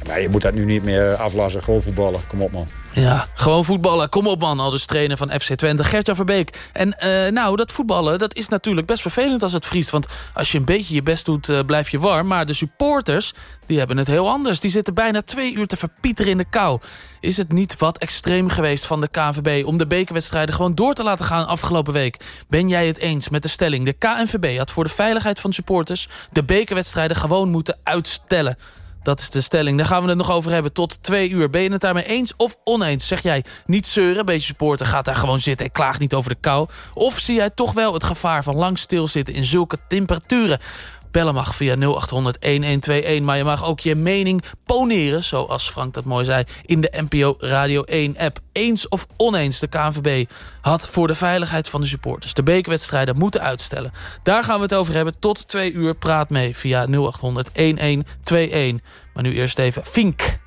Maar je moet dat nu niet meer aflassen, gewoon voetballen. Kom op man. Ja, gewoon voetballen. Kom op man, al dus trainer van FC Twente, Gert-Jan Verbeek. En eh, nou, dat voetballen, dat is natuurlijk best vervelend als het vriest. Want als je een beetje je best doet, eh, blijf je warm. Maar de supporters, die hebben het heel anders. Die zitten bijna twee uur te verpieteren in de kou. Is het niet wat extreem geweest van de KNVB... om de bekerwedstrijden gewoon door te laten gaan afgelopen week? Ben jij het eens met de stelling? De KNVB had voor de veiligheid van supporters... de bekerwedstrijden gewoon moeten uitstellen. Dat is de stelling. Daar gaan we het nog over hebben tot twee uur. Ben je het daarmee eens of oneens? Zeg jij niet zeuren, een beetje supporter gaat daar gewoon zitten... en klaagt niet over de kou? Of zie jij toch wel het gevaar van lang stilzitten in zulke temperaturen? Bellen mag via 0800-1121, maar je mag ook je mening poneren... zoals Frank dat mooi zei, in de NPO Radio 1-app. Eens of oneens, de KNVB had voor de veiligheid van de supporters... de bekerwedstrijden moeten uitstellen. Daar gaan we het over hebben. Tot twee uur praat mee via 0800-1121. Maar nu eerst even Fink.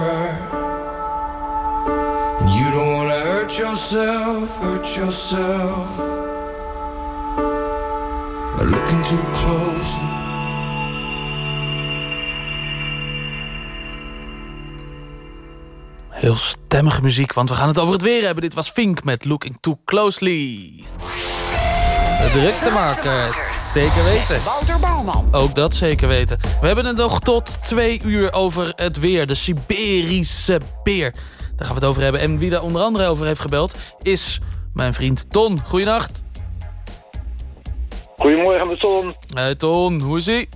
Mirror. And you don't wanna hurt yourself, hurt yourself. By looking too close. Heel stemmige muziek, want we gaan het over het weer hebben. Dit was Fink met Looking Too Closely. De druktemakers, zeker weten. Wouter Bouwman. Ook dat zeker weten. We hebben het nog tot twee uur over het weer. De Siberische beer. Daar gaan we het over hebben. En wie daar onder andere over heeft gebeld is mijn vriend Ton. Goeienacht. Goedemorgen met Ton. Hey Ton, hoe is ie?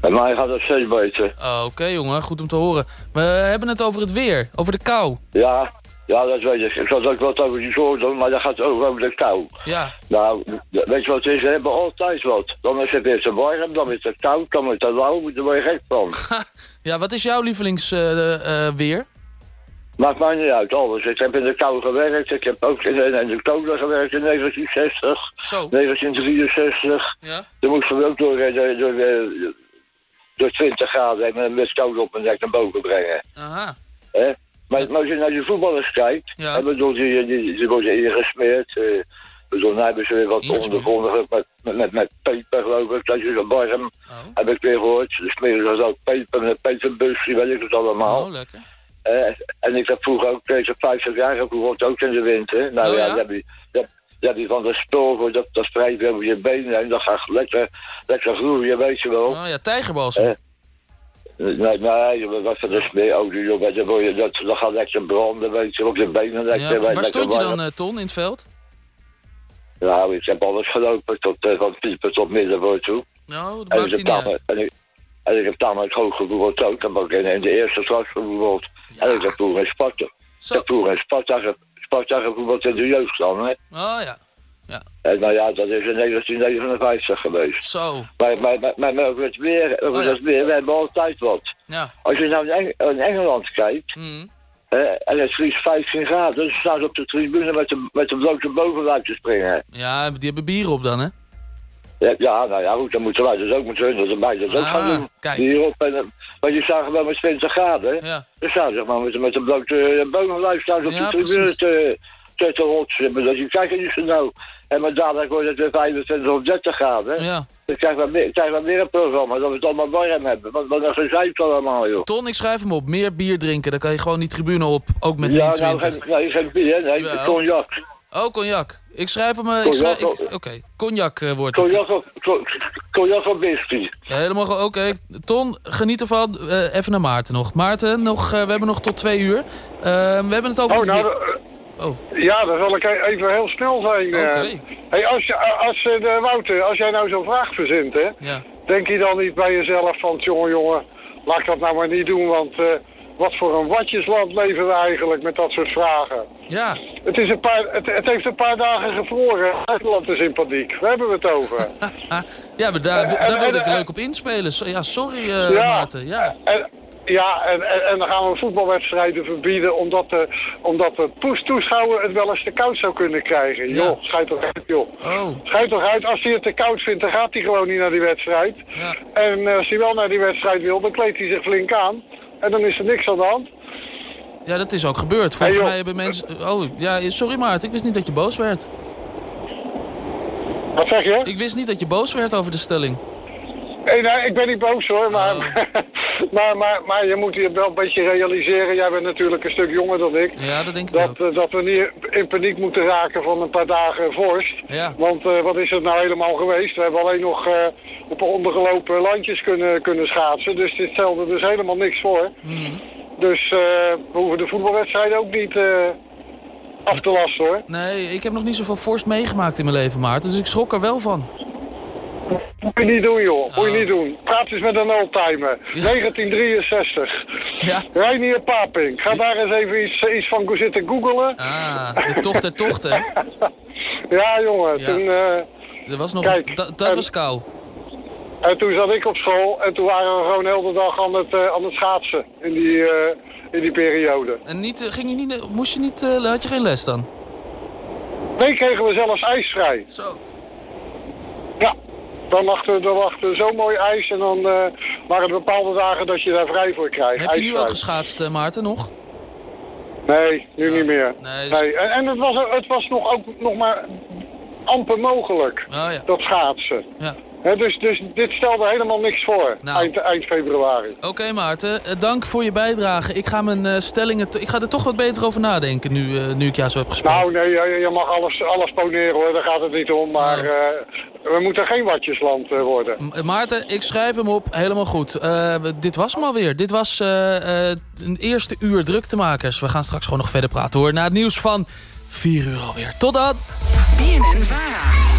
Met mij gaat het steeds beter. Oh, Oké jongen, goed om te horen. We hebben het over het weer, over de kou. Ja, ja, dat weet ik. Ik zat ook wat over die doen, maar dat gaat ook over de kou. Ja. Nou, weet je wat het is? We hebben altijd wat. Dan is het weer te warm, dan is het koud, dan is het lauw, daar word je gek van. [LAUGHS] Ja, wat is jouw lievelingsweer? Maakt mij niet uit, alles. Ik heb in de kou gewerkt, ik heb ook in, in de cola gewerkt in 1960, Zo. 1963. Ja. Toen moesten we ook door, eh, door, door, eh, door 20 graden en met een koude op mijn nek naar boven brengen. Aha. Hè? Maar, maar als je naar die voetballers kijkt, Ja. hè, bedoel, die, die, die worden ingesmeerd. eh bedoel, nou hebben ze weer wat ondergrondig met, met, met, met peper, geloof ik. Dat is een warm, Oh. heb ik weer gehoord. De smeren ze ook peper met een peperbus, die weet ik het allemaal. Oh, lekker. Eh, en ik heb vroeger ook, deze 50 jaar gehoord, ook in de winter. Nou Oh, ja, ja? dan heb je van de voor dat, dat sprijt over je benen en dat gaat lekker, lekker groeien, weet je wel. Oh ja, tijgerbals. Eh, Nee, nee, wat voor de smeerolie, joh, weet je, dat, dat gaat lekker branden, weet je, op je benen. Lekker, Ja, waar stond je dan, eh, Ton, in het veld? Nou, ik heb alles gelopen, tot, eh, van piepen tot middenwoord toe. Nou, dat En maakt ik, hij heb niet uit. en, ik, heb tamelijk hoog gevoetbald ook. Heb ook in, de eerste klas gevoetbald. En ik heb vroeger in Sparta. Ik heb vroeger in Sparta, Sparta gevoetbald in de jeugd dan, hè. Oh ja. En nou ja, dat is in 1959 geweest. Zo. Maar, maar, maar, maar, maar over het weer, over Oh ja. het weer, we hebben altijd wat. Ja. Als je nou in, Eng- in Engeland kijkt, hè, en het vriest 15 graden, dan staan ze op de tribune met de, met de blote bovenlijf te springen. Ja, die hebben bier op dan, hè? Ja, ja, nou ja, goed, dan moeten wij dus ook met hun, dat erbij dat ook Ah, gaan doen. kijk. Hierop, en, eh, maar die staan gewoon met 20 graden. Ja. Dan staan ze maar met, met de blote bovenlijf staan ze op Ja, de tribune precies. te, te, te rotsen. Maar dat je kijkt niet zo nou. En maar dadelijk wordt het weer 25 of 30 graden. Ja. Dan krijgen we, weer een programma dat we het allemaal warm hebben. Want wat een gezeik allemaal, joh. Ton, ik schrijf hem op. Meer bier drinken, dan kan je gewoon die tribune op. Ook met ja, min nou, 20. geen, nee, geen bier, nee, Jawel. cognac. Oh, cognac. Ik schrijf hem... eh, ik Cognac, schrijf- ik-. Oké, cognac eh, wordt het. Cognac of, co- cognac of whisky. Ja, helemaal Oké, Ton, geniet ervan. Eh, even naar Maarten nog. Maarten, nog, we hebben nog tot twee uur. We hebben het over Oh, het nou, Oh. Ja, dan zal ik even heel snel zijn. eh. Hey, als, je, als, eh, de, Wouter, als jij nou zo'n vraag verzint, hè, Ja. denk je dan niet bij jezelf van, jongen, jongen, laat ik dat nou maar niet doen, want eh, wat voor een watjesland leven we eigenlijk met dat soort vragen? Ja. Het, is een paar, het, het heeft een paar dagen gevroren. Nederland is in paniek. Waar hebben we het over? [LAUGHS] Ja, maar daar, wilde ik leuk op inspelen. Ja, sorry eh, Ja. Maarten. Ja. En, ja, en, en, en dan gaan we voetbalwedstrijden verbieden omdat de, omdat de poes- toeschouwer het wel eens te koud zou kunnen krijgen. Ja. Joh, schijt toch uit, joh. Oh. Schijt toch uit, als hij het te koud vindt, dan gaat hij gewoon niet naar die wedstrijd. En eh, als hij wel naar die wedstrijd wil, dan kleedt hij zich flink aan. En dan is er niks aan de hand. ja, dat is ook gebeurd. Volgens Hey, mij hebben mensen... Oh, ja, sorry Maarten. Ik wist niet dat je boos werd. Wat zeg je? Ik wist niet dat je boos werd over de stelling. Nee, ik ben niet boos hoor, maar, Oh. [LAUGHS] maar, maar, maar je moet je wel een beetje realiseren. Jij bent natuurlijk een stuk jonger dan ik. Ja, dat denk ik dat, ook. eh, dat we niet in paniek moeten raken van een paar dagen vorst. Ja. Want eh, wat is het nou helemaal geweest? We hebben alleen nog eh, op ondergelopen landjes kunnen, kunnen schaatsen. Dus dit stelde dus helemaal niks voor. Mhm. Dus we hoeven de voetbalwedstrijden ook niet af te lasten hoor. Nee, ik heb nog niet zoveel vorst meegemaakt in mijn leven, Maarten. Dus ik schrok er wel van. Moet je niet doen joh, moet Oh. je niet doen. Praat eens met een oldtimer. [LAUGHS] 1963. Ja. Reinier Paping. Ga daar eens even iets, iets van zitten googelen. Ah, de tocht der tochten. [LAUGHS] Ja jongen, Ja. toen... eh, Dat was nog... Kijk, dat en- was kou. En toen zat ik op school en toen waren we gewoon de hele dag aan het, eh, aan het schaatsen in die, eh, in die periode. En niet, eh, ging je niet, moest je niet, eh, had je geen les dan? Nee, kregen we zelfs ijsvrij. Zo. Ja, dan lag er, lag er zo mooi ijs en dan eh, waren er bepaalde dagen dat je daar vrij voor krijgt. Heb je nu ook geschaatst, eh, Maarten, nog? Nee, nu niet meer. Nee, Nee, dus- En, en het was, het was nog, ook nog maar amper mogelijk, Oh ja. dat schaatsen. Ja. Dus, dus dit stelde helemaal niks voor, Nou. eind, eind februari. Oké Maarten, eh, dank voor je bijdrage. Ik ga mijn eh, stellingen... Ik ga er toch wat beter over nadenken nu, eh, nu ik jou zo heb gesproken. Nou, nee, je, je mag alles, alles poneren hoor, daar gaat het niet om. Maar eh, we moeten geen watjesland eh, worden. M- Maarten, ik schrijf hem op. Helemaal goed. Eh, dit was hem alweer. Dit was eh, eh, een eerste uur druktemakers. We gaan straks gewoon nog verder praten hoor. Na het nieuws van 4 uur alweer. Tot dan! BNN Vara.